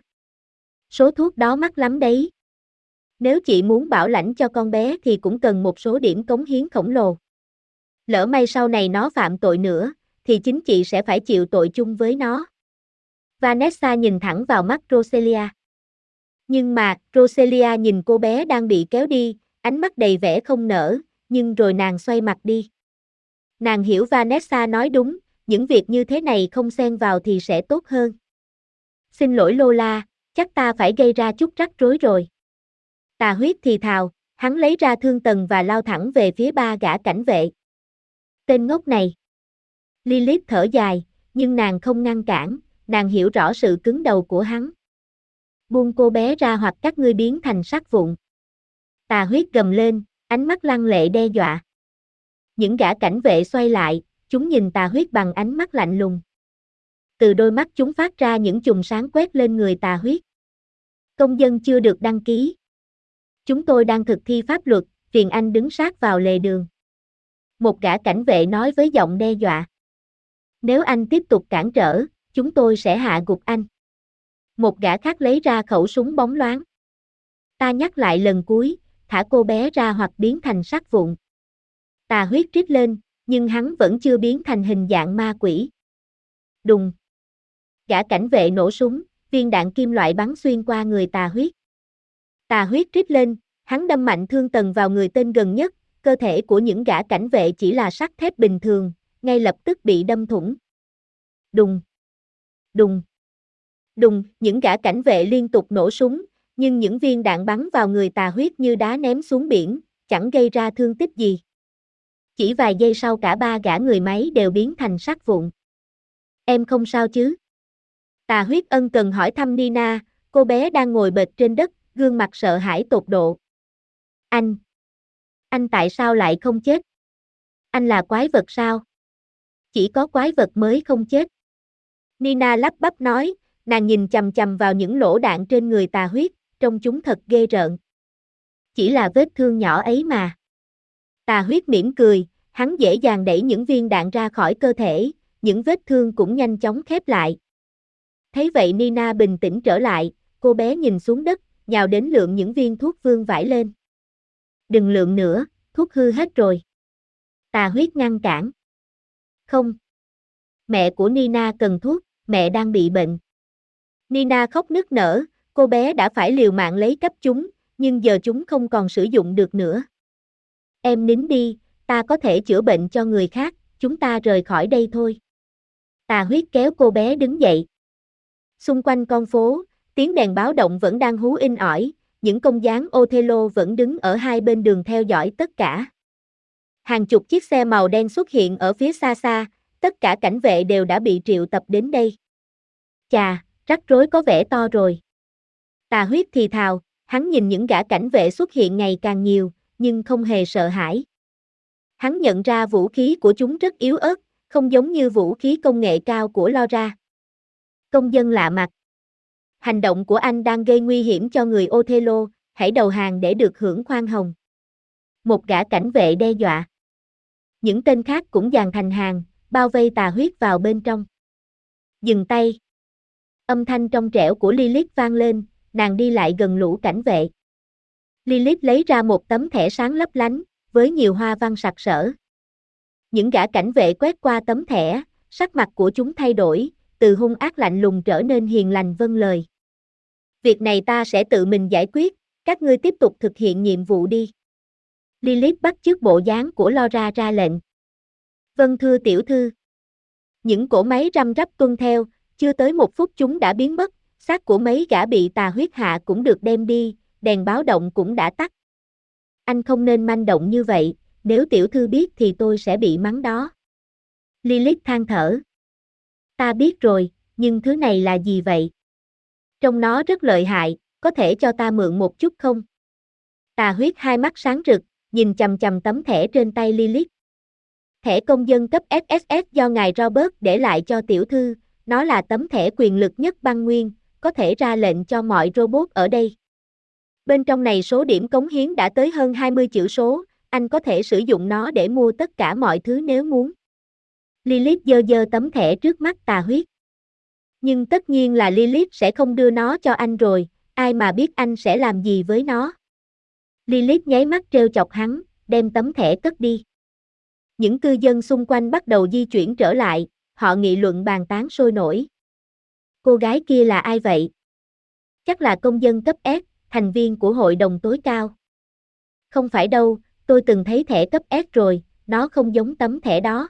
Số thuốc đó mắc lắm đấy. Nếu chị muốn bảo lãnh cho con bé thì cũng cần một số điểm cống hiến khổng lồ. Lỡ may sau này nó phạm tội nữa, thì chính chị sẽ phải chịu tội chung với nó. Vanessa nhìn thẳng vào mắt Roselia. Nhưng mà, Roselia nhìn cô bé đang bị kéo đi, ánh mắt đầy vẻ không nở, nhưng rồi nàng xoay mặt đi. Nàng hiểu Vanessa nói đúng, những việc như thế này không xen vào thì sẽ tốt hơn. Xin lỗi Lola, chắc ta phải gây ra chút rắc rối rồi. Tà huyết thì thào, hắn lấy ra thương tần và lao thẳng về phía ba gã cảnh vệ. Tên ngốc này. Lilith thở dài, nhưng nàng không ngăn cản, nàng hiểu rõ sự cứng đầu của hắn. Buông cô bé ra hoặc các ngươi biến thành sát vụn. Tà huyết gầm lên, ánh mắt lăng lệ đe dọa. Những gã cảnh vệ xoay lại, chúng nhìn tà huyết bằng ánh mắt lạnh lùng. Từ đôi mắt chúng phát ra những chùm sáng quét lên người tà huyết. Công dân chưa được đăng ký. Chúng tôi đang thực thi pháp luật, phiền anh đứng sát vào lề đường. Một gã cảnh vệ nói với giọng đe dọa. Nếu anh tiếp tục cản trở, chúng tôi sẽ hạ gục anh. Một gã khác lấy ra khẩu súng bóng loáng. Ta nhắc lại lần cuối, thả cô bé ra hoặc biến thành sát vụn. Tà huyết rít lên, nhưng hắn vẫn chưa biến thành hình dạng ma quỷ. Đùng. Gã cảnh vệ nổ súng, viên đạn kim loại bắn xuyên qua người tà huyết. Tà huyết rít lên, hắn đâm mạnh thương tần vào người tên gần nhất, cơ thể của những gã cảnh vệ chỉ là sắt thép bình thường, ngay lập tức bị đâm thủng. Đùng. Đùng. Đùng, những gã cảnh vệ liên tục nổ súng, nhưng những viên đạn bắn vào người tà huyết như đá ném xuống biển, chẳng gây ra thương tích gì. Chỉ vài giây sau cả ba gã người máy đều biến thành sát vụn. Em không sao chứ? Tà huyết ân cần hỏi thăm Nina, cô bé đang ngồi bệt trên đất, gương mặt sợ hãi tột độ. Anh! Anh tại sao lại không chết? Anh là quái vật sao? Chỉ có quái vật mới không chết. Nina lắp bắp nói, nàng nhìn chầm chầm vào những lỗ đạn trên người tà huyết, trông chúng thật ghê rợn. Chỉ là vết thương nhỏ ấy mà. Tà huyết mỉm cười, hắn dễ dàng đẩy những viên đạn ra khỏi cơ thể, những vết thương cũng nhanh chóng khép lại. Thấy vậy Nina bình tĩnh trở lại, cô bé nhìn xuống đất, nhào đến lượng những viên thuốc vương vải lên. Đừng lượng nữa, thuốc hư hết rồi. Tà huyết ngăn cản. Không. Mẹ của Nina cần thuốc, mẹ đang bị bệnh. Nina khóc nức nở, cô bé đã phải liều mạng lấy cấp chúng, nhưng giờ chúng không còn sử dụng được nữa. Em nín đi, ta có thể chữa bệnh cho người khác, chúng ta rời khỏi đây thôi. Tà huyết kéo cô bé đứng dậy. Xung quanh con phố, tiếng đèn báo động vẫn đang hú in ỏi, những công dáng Othello vẫn đứng ở hai bên đường theo dõi tất cả. Hàng chục chiếc xe màu đen xuất hiện ở phía xa xa, tất cả cảnh vệ đều đã bị triệu tập đến đây. Chà, rắc rối có vẻ to rồi. Tà huyết thì thào, hắn nhìn những gã cảnh vệ xuất hiện ngày càng nhiều, nhưng không hề sợ hãi. Hắn nhận ra vũ khí của chúng rất yếu ớt, không giống như vũ khí công nghệ cao của Lo Ra. Công dân lạ mặt. Hành động của anh đang gây nguy hiểm cho người Othello, hãy đầu hàng để được hưởng khoan hồng. Một gã cảnh vệ đe dọa. Những tên khác cũng dàn thành hàng, bao vây tà huyết vào bên trong. Dừng tay. Âm thanh trong trẻo của Lilith vang lên, nàng đi lại gần lũ cảnh vệ. Lilith lấy ra một tấm thẻ sáng lấp lánh, với nhiều hoa văn sặc sỡ. Những gã cảnh vệ quét qua tấm thẻ, sắc mặt của chúng thay đổi, từ hung ác lạnh lùng trở nên hiền lành vâng lời. Việc này ta sẽ tự mình giải quyết, các ngươi tiếp tục thực hiện nhiệm vụ đi. Lilith bắt chước bộ dáng của Laura ra lệnh. Vâng thưa tiểu thư. Những cổ máy răm rắp tuân theo, chưa tới một phút chúng đã biến mất, xác của mấy gã bị tà huyết hạ cũng được đem đi, đèn báo động cũng đã tắt. Anh không nên manh động như vậy, nếu tiểu thư biết thì tôi sẽ bị mắng đó. Lilith than thở. Ta biết rồi, nhưng thứ này là gì vậy? Trong nó rất lợi hại, có thể cho ta mượn một chút không? Tà huyết hai mắt sáng rực, nhìn chầm chầm tấm thẻ trên tay Lilith. Thẻ công dân cấp SSS do ngài Robert để lại cho tiểu thư, nó là tấm thẻ quyền lực nhất băng nguyên, có thể ra lệnh cho mọi robot ở đây. Bên trong này số điểm cống hiến đã tới hơn 20 chữ số, anh có thể sử dụng nó để mua tất cả mọi thứ nếu muốn. Lilith dơ dơ tấm thẻ trước mắt tà huyết. Nhưng tất nhiên là Lilith sẽ không đưa nó cho anh rồi, ai mà biết anh sẽ làm gì với nó. Lilith nháy mắt trêu chọc hắn, đem tấm thẻ cất đi. Những cư dân xung quanh bắt đầu di chuyển trở lại, họ nghị luận bàn tán sôi nổi. Cô gái kia là ai vậy? Chắc là công dân cấp S, thành viên của hội đồng tối cao. Không phải đâu, tôi từng thấy thẻ cấp S rồi, nó không giống tấm thẻ đó.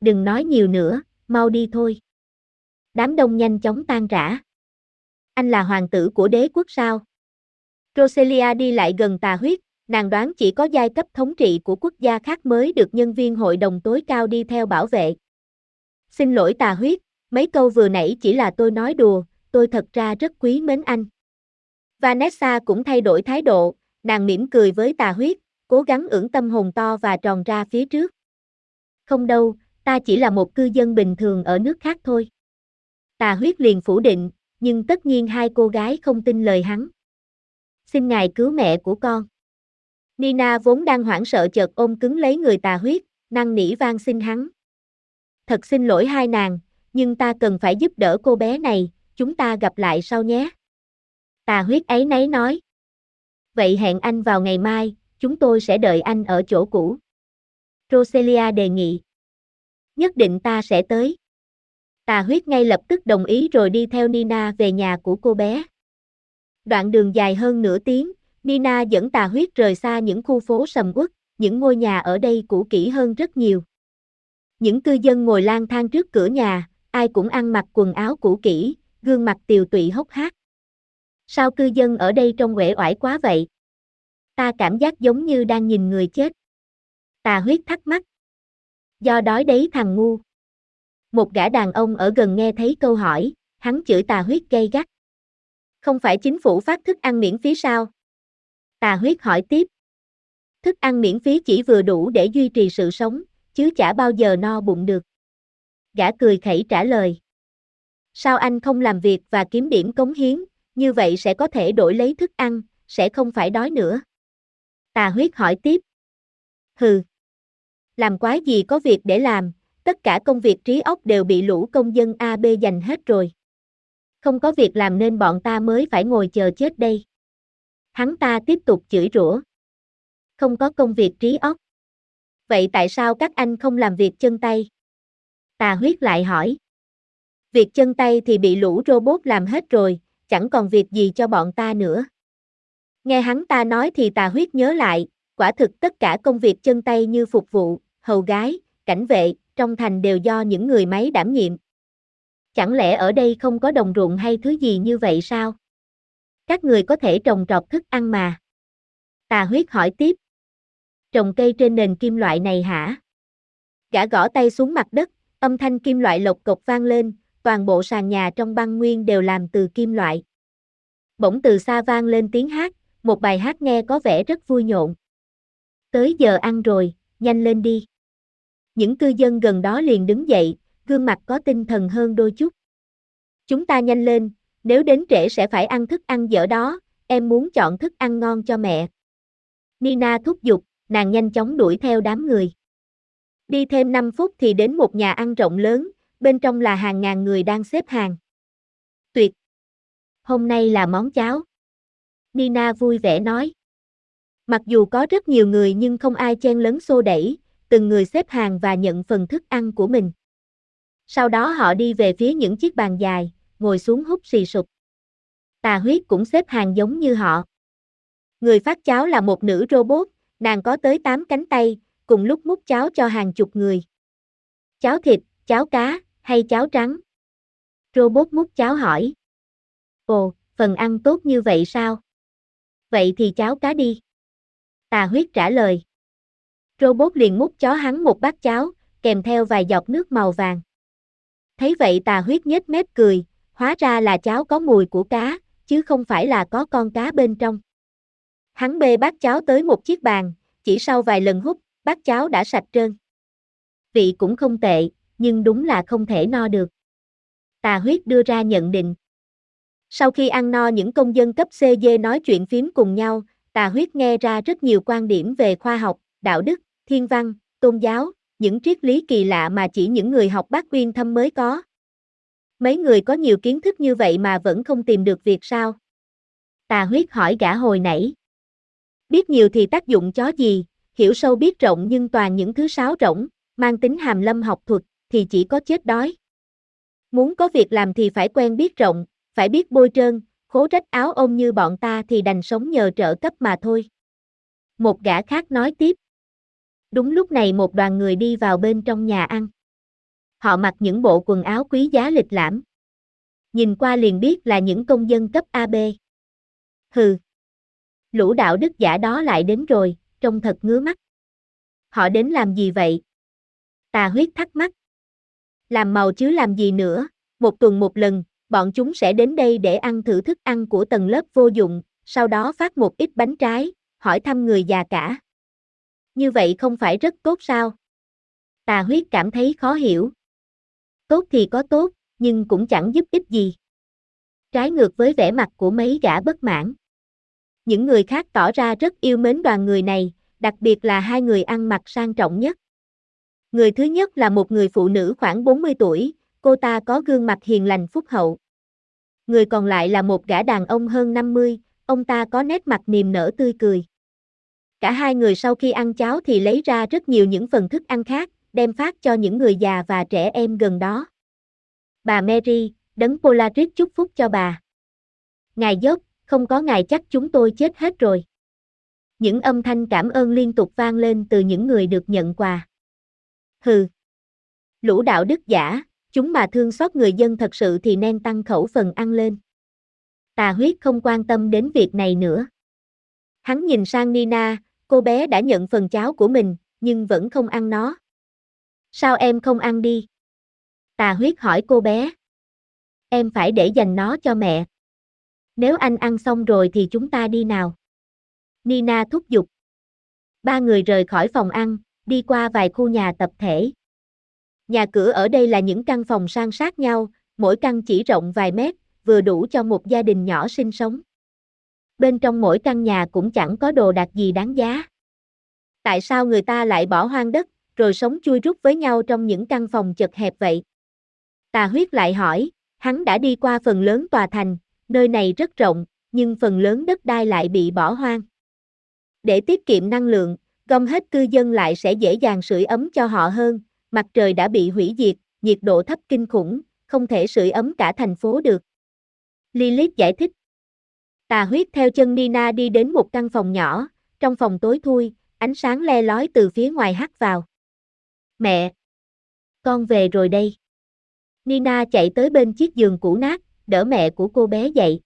Đừng nói nhiều nữa, mau đi thôi. Đám đông nhanh chóng tan rã. Anh là hoàng tử của đế quốc sao? Roselia đi lại gần tà huyết, nàng đoán chỉ có giai cấp thống trị của quốc gia khác mới được nhân viên hội đồng tối cao đi theo bảo vệ. Xin lỗi tà huyết, mấy câu vừa nãy chỉ là tôi nói đùa, tôi thật ra rất quý mến anh. Vanessa cũng thay đổi thái độ, nàng mỉm cười với tà huyết, cố gắng ưỡn tâm hồn to và tròn ra phía trước. Không đâu, ta chỉ là một cư dân bình thường ở nước khác thôi. Tà huyết liền phủ định, nhưng tất nhiên hai cô gái không tin lời hắn. Xin ngài cứu mẹ của con. Nina vốn đang hoảng sợ chợt ôm cứng lấy người tà huyết, năng nỉ vang xin hắn. Thật xin lỗi hai nàng, nhưng ta cần phải giúp đỡ cô bé này, chúng ta gặp lại sau nhé. Tà huyết ấy nấy nói. Vậy hẹn anh vào ngày mai, chúng tôi sẽ đợi anh ở chỗ cũ. Roselia đề nghị. Nhất định ta sẽ tới. Tà huyết ngay lập tức đồng ý rồi đi theo Nina về nhà của cô bé. Đoạn đường dài hơn nửa tiếng, Nina dẫn tà huyết rời xa những khu phố sầm uất, những ngôi nhà ở đây cũ kỹ hơn rất nhiều. Những cư dân ngồi lang thang trước cửa nhà, ai cũng ăn mặc quần áo cũ kỹ, gương mặt tiều tụy hốc hác. Sao cư dân ở đây trông uể oải quá vậy? Ta cảm giác giống như đang nhìn người chết. Tà huyết thắc mắc. Do đói đấy thằng ngu. Một gã đàn ông ở gần nghe thấy câu hỏi, hắn chửi tà huyết gay gắt. Không phải chính phủ phát thức ăn miễn phí sao? Tà huyết hỏi tiếp. Thức ăn miễn phí chỉ vừa đủ để duy trì sự sống, chứ chả bao giờ no bụng được. Gã cười khẩy trả lời. Sao anh không làm việc và kiếm điểm cống hiến, như vậy sẽ có thể đổi lấy thức ăn, sẽ không phải đói nữa. Tà huyết hỏi tiếp. Hừ. Làm quái gì có việc để làm, tất cả công việc trí óc đều bị lũ công dân AB giành hết rồi. Không có việc làm nên bọn ta mới phải ngồi chờ chết đây. Hắn ta tiếp tục chửi rủa. Không có công việc trí óc. Vậy tại sao các anh không làm việc chân tay? Tà huyết lại hỏi. Việc chân tay thì bị lũ robot làm hết rồi, chẳng còn việc gì cho bọn ta nữa. Nghe hắn ta nói thì tà huyết nhớ lại, quả thực tất cả công việc chân tay như phục vụ, hầu gái, cảnh vệ, trong thành đều do những người máy đảm nhiệm. Chẳng lẽ ở đây không có đồng ruộng hay thứ gì như vậy sao? Các người có thể trồng trọt thức ăn mà. Tà huyết hỏi tiếp. Trồng cây trên nền kim loại này hả? Gã gõ tay xuống mặt đất, âm thanh kim loại lộc cộc vang lên, toàn bộ sàn nhà trong băng nguyên đều làm từ kim loại. Bỗng từ xa vang lên tiếng hát, một bài hát nghe có vẻ rất vui nhộn. Tới giờ ăn rồi, nhanh lên đi. Những cư dân gần đó liền đứng dậy, gương mặt có tinh thần hơn đôi chút. Chúng ta nhanh lên, nếu đến trễ sẽ phải ăn thức ăn dở đó, em muốn chọn thức ăn ngon cho mẹ. Nina thúc giục, nàng nhanh chóng đuổi theo đám người. Đi thêm 5 phút thì đến một nhà ăn rộng lớn, bên trong là hàng ngàn người đang xếp hàng. Tuyệt! Hôm nay là món cháo. Nina vui vẻ nói. Mặc dù có rất nhiều người nhưng không ai chen lấn xô đẩy, từng người xếp hàng và nhận phần thức ăn của mình. Sau đó họ đi về phía những chiếc bàn dài, ngồi xuống hút xì sụp. Tà huyết cũng xếp hàng giống như họ. Người phát cháo là một nữ robot, nàng có tới 8 cánh tay, cùng lúc múc cháo cho hàng chục người. Cháo thịt, cháo cá, hay cháo trắng? Robot múc cháo hỏi. Ồ, phần ăn tốt như vậy sao? Vậy thì cháo cá đi. Tà huyết trả lời. Robot liền múc chó hắn một bát cháo, kèm theo vài giọt nước màu vàng. Thấy vậy tà huyết nhếch mép cười, hóa ra là cháo có mùi của cá, chứ không phải là có con cá bên trong. Hắn bê bát cháo tới một chiếc bàn, chỉ sau vài lần hút, bát cháo đã sạch trơn. Vị cũng không tệ, nhưng đúng là không thể no được. Tà huyết đưa ra nhận định. Sau khi ăn no những công dân cấp CG nói chuyện phím cùng nhau, tà huyết nghe ra rất nhiều quan điểm về khoa học, đạo đức, thiên văn, tôn giáo, những triết lý kỳ lạ mà chỉ những người học bác uyên thâm mới có. Mấy người có nhiều kiến thức như vậy mà vẫn không tìm được việc sao? Tà huyết hỏi gã hồi nãy. Biết nhiều thì tác dụng chó gì, hiểu sâu biết rộng nhưng toàn những thứ sáo rỗng, mang tính hàm lâm học thuật, thì chỉ có chết đói. Muốn có việc làm thì phải quen biết rộng, phải biết bôi trơn, khố rách áo ôm như bọn ta thì đành sống nhờ trợ cấp mà thôi. Một gã khác nói tiếp. Đúng lúc này một đoàn người đi vào bên trong nhà ăn. Họ mặc những bộ quần áo quý giá lịch lãm. Nhìn qua liền biết là những công dân cấp AB. Hừ. Lũ đạo đức giả đó lại đến rồi, trông thật ngứa mắt. Họ đến làm gì vậy? Tà huyết thắc mắc. Làm màu chứ làm gì nữa, một tuần một lần, bọn chúng sẽ đến đây để ăn thử thức ăn của tầng lớp vô dụng, sau đó phát một ít bánh trái, hỏi thăm người già cả. Như vậy không phải rất tốt sao? Tà huyết cảm thấy khó hiểu. Tốt thì có tốt, nhưng cũng chẳng giúp ích gì. Trái ngược với vẻ mặt của mấy gã bất mãn. Những người khác tỏ ra rất yêu mến đoàn người này, đặc biệt là hai người ăn mặc sang trọng nhất. Người thứ nhất là một người phụ nữ khoảng 40 tuổi, cô ta có gương mặt hiền lành phúc hậu. Người còn lại là một gã đàn ông hơn 50, ông ta có nét mặt niềm nở tươi cười. Cả hai người sau khi ăn cháo thì lấy ra rất nhiều những phần thức ăn khác, đem phát cho những người già và trẻ em gần đó. Bà Mary, đấng Polaris chúc phúc cho bà. Ngài dốc, không có ngài chắc chúng tôi chết hết rồi. Những âm thanh cảm ơn liên tục vang lên từ những người được nhận quà. Hừ. Lũ đạo đức giả, chúng mà thương xót người dân thật sự thì nên tăng khẩu phần ăn lên. Tà huyết không quan tâm đến việc này nữa. Hắn nhìn sang Nina, cô bé đã nhận phần cháo của mình, nhưng vẫn không ăn nó. Sao em không ăn đi? Tà huyết hỏi cô bé. Em phải để dành nó cho mẹ. Nếu anh ăn xong rồi thì chúng ta đi nào. Nina thúc giục. Ba người rời khỏi phòng ăn, đi qua vài khu nhà tập thể. Nhà cửa ở đây là những căn phòng san sát nhau, mỗi căn chỉ rộng vài mét, vừa đủ cho một gia đình nhỏ sinh sống. Bên trong mỗi căn nhà cũng chẳng có đồ đạc gì đáng giá. Tại sao người ta lại bỏ hoang đất, rồi sống chui rút với nhau trong những căn phòng chật hẹp vậy? Tà huyết lại hỏi, hắn đã đi qua phần lớn tòa thành, nơi này rất rộng, nhưng phần lớn đất đai lại bị bỏ hoang. Để tiết kiệm năng lượng, gom hết cư dân lại sẽ dễ dàng sưởi ấm cho họ hơn, mặt trời đã bị hủy diệt, nhiệt độ thấp kinh khủng, không thể sưởi ấm cả thành phố được. Lilith giải thích. Tà huyết theo chân Nina đi đến một căn phòng nhỏ, trong phòng tối thui, ánh sáng le lói từ phía ngoài hắt vào. Mẹ! Con về rồi đây. Nina chạy tới bên chiếc giường cũ nát, đỡ mẹ của cô bé dậy.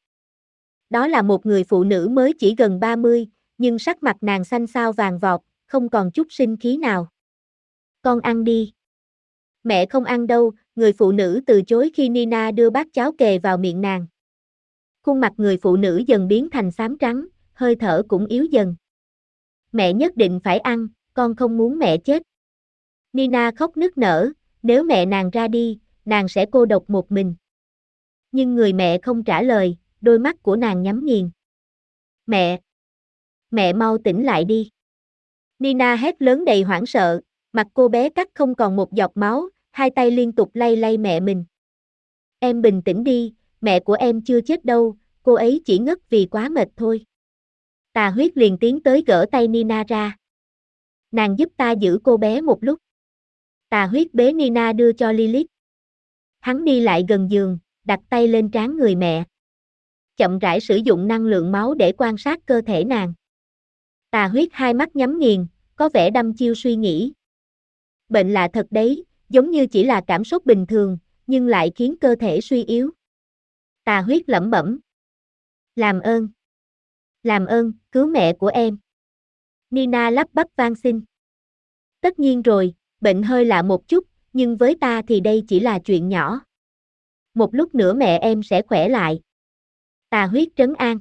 Đó là một người phụ nữ mới chỉ gần 30, nhưng sắc mặt nàng xanh xao vàng vọt, không còn chút sinh khí nào. Con ăn đi. Mẹ không ăn đâu, người phụ nữ từ chối khi Nina đưa bát cháo kề vào miệng nàng. Khuôn mặt người phụ nữ dần biến thành xám trắng, hơi thở cũng yếu dần. Mẹ nhất định phải ăn, con không muốn mẹ chết. Nina khóc nức nở, nếu mẹ nàng ra đi, nàng sẽ cô độc một mình. Nhưng người mẹ không trả lời, đôi mắt của nàng nhắm nghiền. Mẹ! Mẹ mau tỉnh lại đi. Nina hét lớn đầy hoảng sợ, mặt cô bé cắt không còn một giọt máu, hai tay liên tục lay lay mẹ mình. Em bình tĩnh đi, mẹ của em chưa chết đâu, cô ấy chỉ ngất vì quá mệt thôi. Tà huyết liền tiến tới gỡ tay Nina ra. Nàng giúp ta giữ cô bé một lúc. Tà huyết bế Nina đưa cho Lilith. Hắn đi lại gần giường, đặt tay lên trán người mẹ. Chậm rãi sử dụng năng lượng máu để quan sát cơ thể nàng. Tà huyết hai mắt nhắm nghiền, có vẻ đăm chiêu suy nghĩ. Bệnh lạ thật đấy, giống như chỉ là cảm xúc bình thường, nhưng lại khiến cơ thể suy yếu. Tà huyết lẩm bẩm. Làm ơn. Làm ơn, cứu mẹ của em. Nina lắp bắp van xin. Tất nhiên rồi, bệnh hơi lạ một chút, nhưng với ta thì đây chỉ là chuyện nhỏ. Một lúc nữa mẹ em sẽ khỏe lại. Tà huyết trấn an.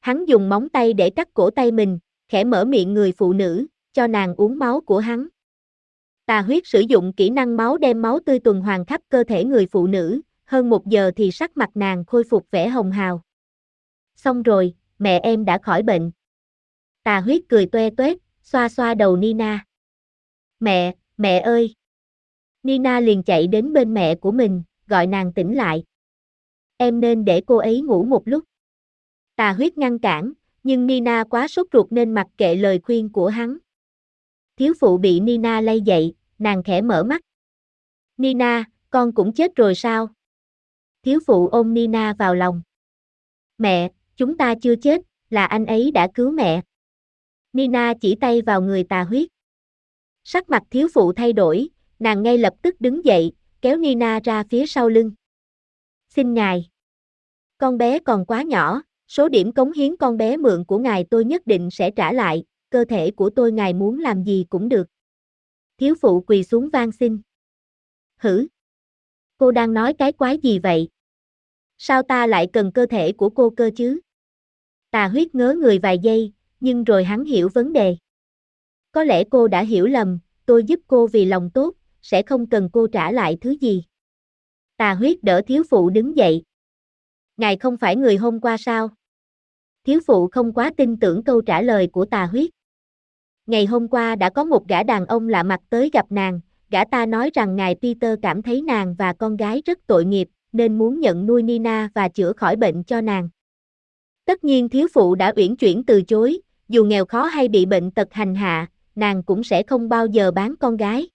Hắn dùng móng tay để cắt cổ tay mình, khẽ mở miệng người phụ nữ, cho nàng uống máu của hắn. Tà huyết sử dụng kỹ năng máu đem máu tươi tuần hoàn khắp cơ thể người phụ nữ, hơn một giờ thì sắc mặt nàng khôi phục vẻ hồng hào. Xong rồi, mẹ em đã khỏi bệnh. Tà huyết cười toe toét, xoa xoa đầu Nina. Mẹ, mẹ ơi! Nina liền chạy đến bên mẹ của mình, gọi nàng tỉnh lại. Em nên để cô ấy ngủ một lúc. Tà huyết ngăn cản, nhưng Nina quá sốt ruột nên mặc kệ lời khuyên của hắn. Thiếu phụ bị Nina lay dậy, nàng khẽ mở mắt. Nina, con cũng chết rồi sao? Thiếu phụ ôm Nina vào lòng. Mẹ, chúng ta chưa chết, là anh ấy đã cứu mẹ. Nina chỉ tay vào người tà huyết. Sắc mặt thiếu phụ thay đổi, nàng ngay lập tức đứng dậy, kéo Nina ra phía sau lưng. Xin ngài. Con bé còn quá nhỏ, số điểm cống hiến con bé mượn của ngài tôi nhất định sẽ trả lại, cơ thể của tôi ngài muốn làm gì cũng được. Thiếu phụ quỳ xuống van xin. Hử? Cô đang nói cái quái gì vậy? Sao ta lại cần cơ thể của cô cơ chứ? Tà huyết ngớ người vài giây, nhưng rồi hắn hiểu vấn đề. Có lẽ cô đã hiểu lầm, tôi giúp cô vì lòng tốt, sẽ không cần cô trả lại thứ gì. Tà huyết đỡ thiếu phụ đứng dậy. Ngài không phải người hôm qua sao? Thiếu phụ không quá tin tưởng câu trả lời của tà huyết. Ngày hôm qua đã có một gã đàn ông lạ mặt tới gặp nàng, gã ta nói rằng ngài Peter cảm thấy nàng và con gái rất tội nghiệp, nên muốn nhận nuôi Nina và chữa khỏi bệnh cho nàng. Tất nhiên thiếu phụ đã uyển chuyển từ chối, dù nghèo khó hay bị bệnh tật hành hạ, nàng cũng sẽ không bao giờ bán con gái.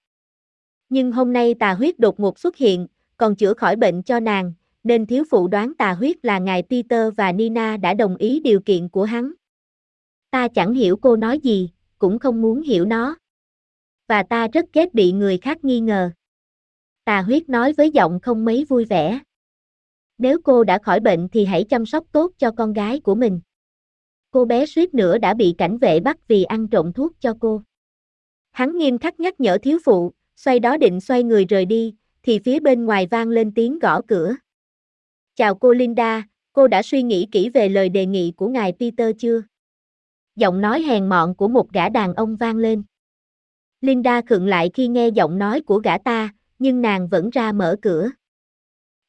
Nhưng hôm nay tà huyết đột ngột xuất hiện, còn chữa khỏi bệnh cho nàng, nên thiếu phụ đoán tà huyết là ngài Peter và Nina đã đồng ý điều kiện của hắn. Ta chẳng hiểu cô nói gì, cũng không muốn hiểu nó. Và ta rất ghét bị người khác nghi ngờ. Tà huyết nói với giọng không mấy vui vẻ. Nếu cô đã khỏi bệnh thì hãy chăm sóc tốt cho con gái của mình. Cô bé suýt nữa đã bị cảnh vệ bắt vì ăn trộm thuốc cho cô. Hắn nghiêm khắc nhắc nhở thiếu phụ, xoay đó định xoay người rời đi, thì phía bên ngoài vang lên tiếng gõ cửa. Chào cô Linda, cô đã suy nghĩ kỹ về lời đề nghị của ngài Peter chưa? Giọng nói hèn mọn của một gã đàn ông vang lên. Linda khựng lại khi nghe giọng nói của gã ta, nhưng nàng vẫn ra mở cửa.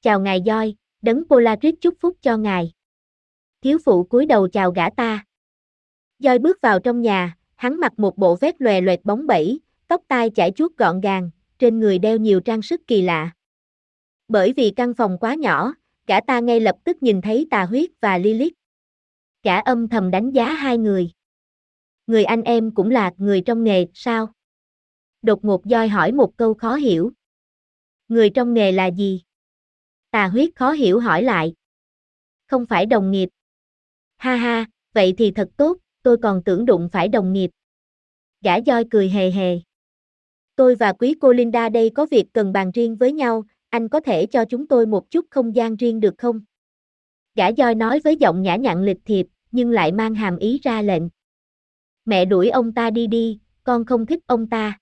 Chào ngài Joy, đấng Polaris chúc phúc cho ngài. Thiếu phụ cúi đầu chào gã ta. Joy bước vào trong nhà, hắn mặc một bộ vest lòe loẹt bóng bẩy, tóc tai chải chuốt gọn gàng, trên người đeo nhiều trang sức kỳ lạ. Bởi vì căn phòng quá nhỏ, cả ta ngay lập tức nhìn thấy tà huyết và Lilith. cả âm thầm đánh giá hai người. Người anh em cũng là người trong nghề, sao? Đột ngột doi hỏi một câu khó hiểu. Người trong nghề là gì? Tà huyết khó hiểu hỏi lại. Không phải đồng nghiệp. Ha ha, vậy thì thật tốt, tôi còn tưởng đụng phải đồng nghiệp. Gã doi cười hề hề tôi và quý cô Linda đây có việc cần bàn riêng với nhau, anh có thể cho chúng tôi một chút không gian riêng được không? Gã Doi nói với giọng nhã nhặn lịch thiệp, nhưng lại mang hàm ý ra lệnh. Mẹ đuổi ông ta đi đi, con không thích ông ta.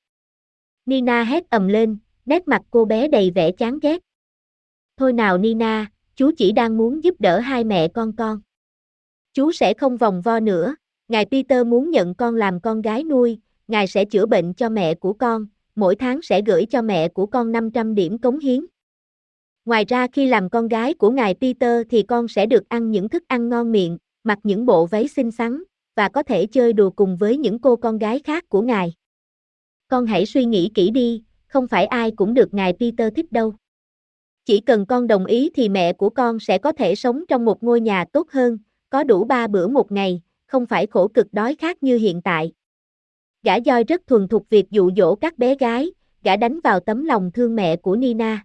Nina hét ầm lên, nét mặt cô bé đầy vẻ chán ghét. Thôi nào Nina, chú chỉ đang muốn giúp đỡ hai mẹ con con. Chú sẽ không vòng vo nữa, ngài Peter muốn nhận con làm con gái nuôi, ngài sẽ chữa bệnh cho mẹ của con, mỗi tháng sẽ gửi cho mẹ của con 500 điểm cống hiến. Ngoài ra khi làm con gái của ngài Peter thì con sẽ được ăn những thức ăn ngon miệng, mặc những bộ váy xinh xắn, và có thể chơi đùa cùng với những cô con gái khác của ngài. Con hãy suy nghĩ kỹ đi, không phải ai cũng được ngài Peter thích đâu. Chỉ cần con đồng ý thì mẹ của con sẽ có thể sống trong một ngôi nhà tốt hơn, có đủ ba bữa một ngày, không phải khổ cực đói khát như hiện tại. Gã Doi rất thuần thục việc dụ dỗ các bé gái, gã đánh vào tấm lòng thương mẹ của Nina.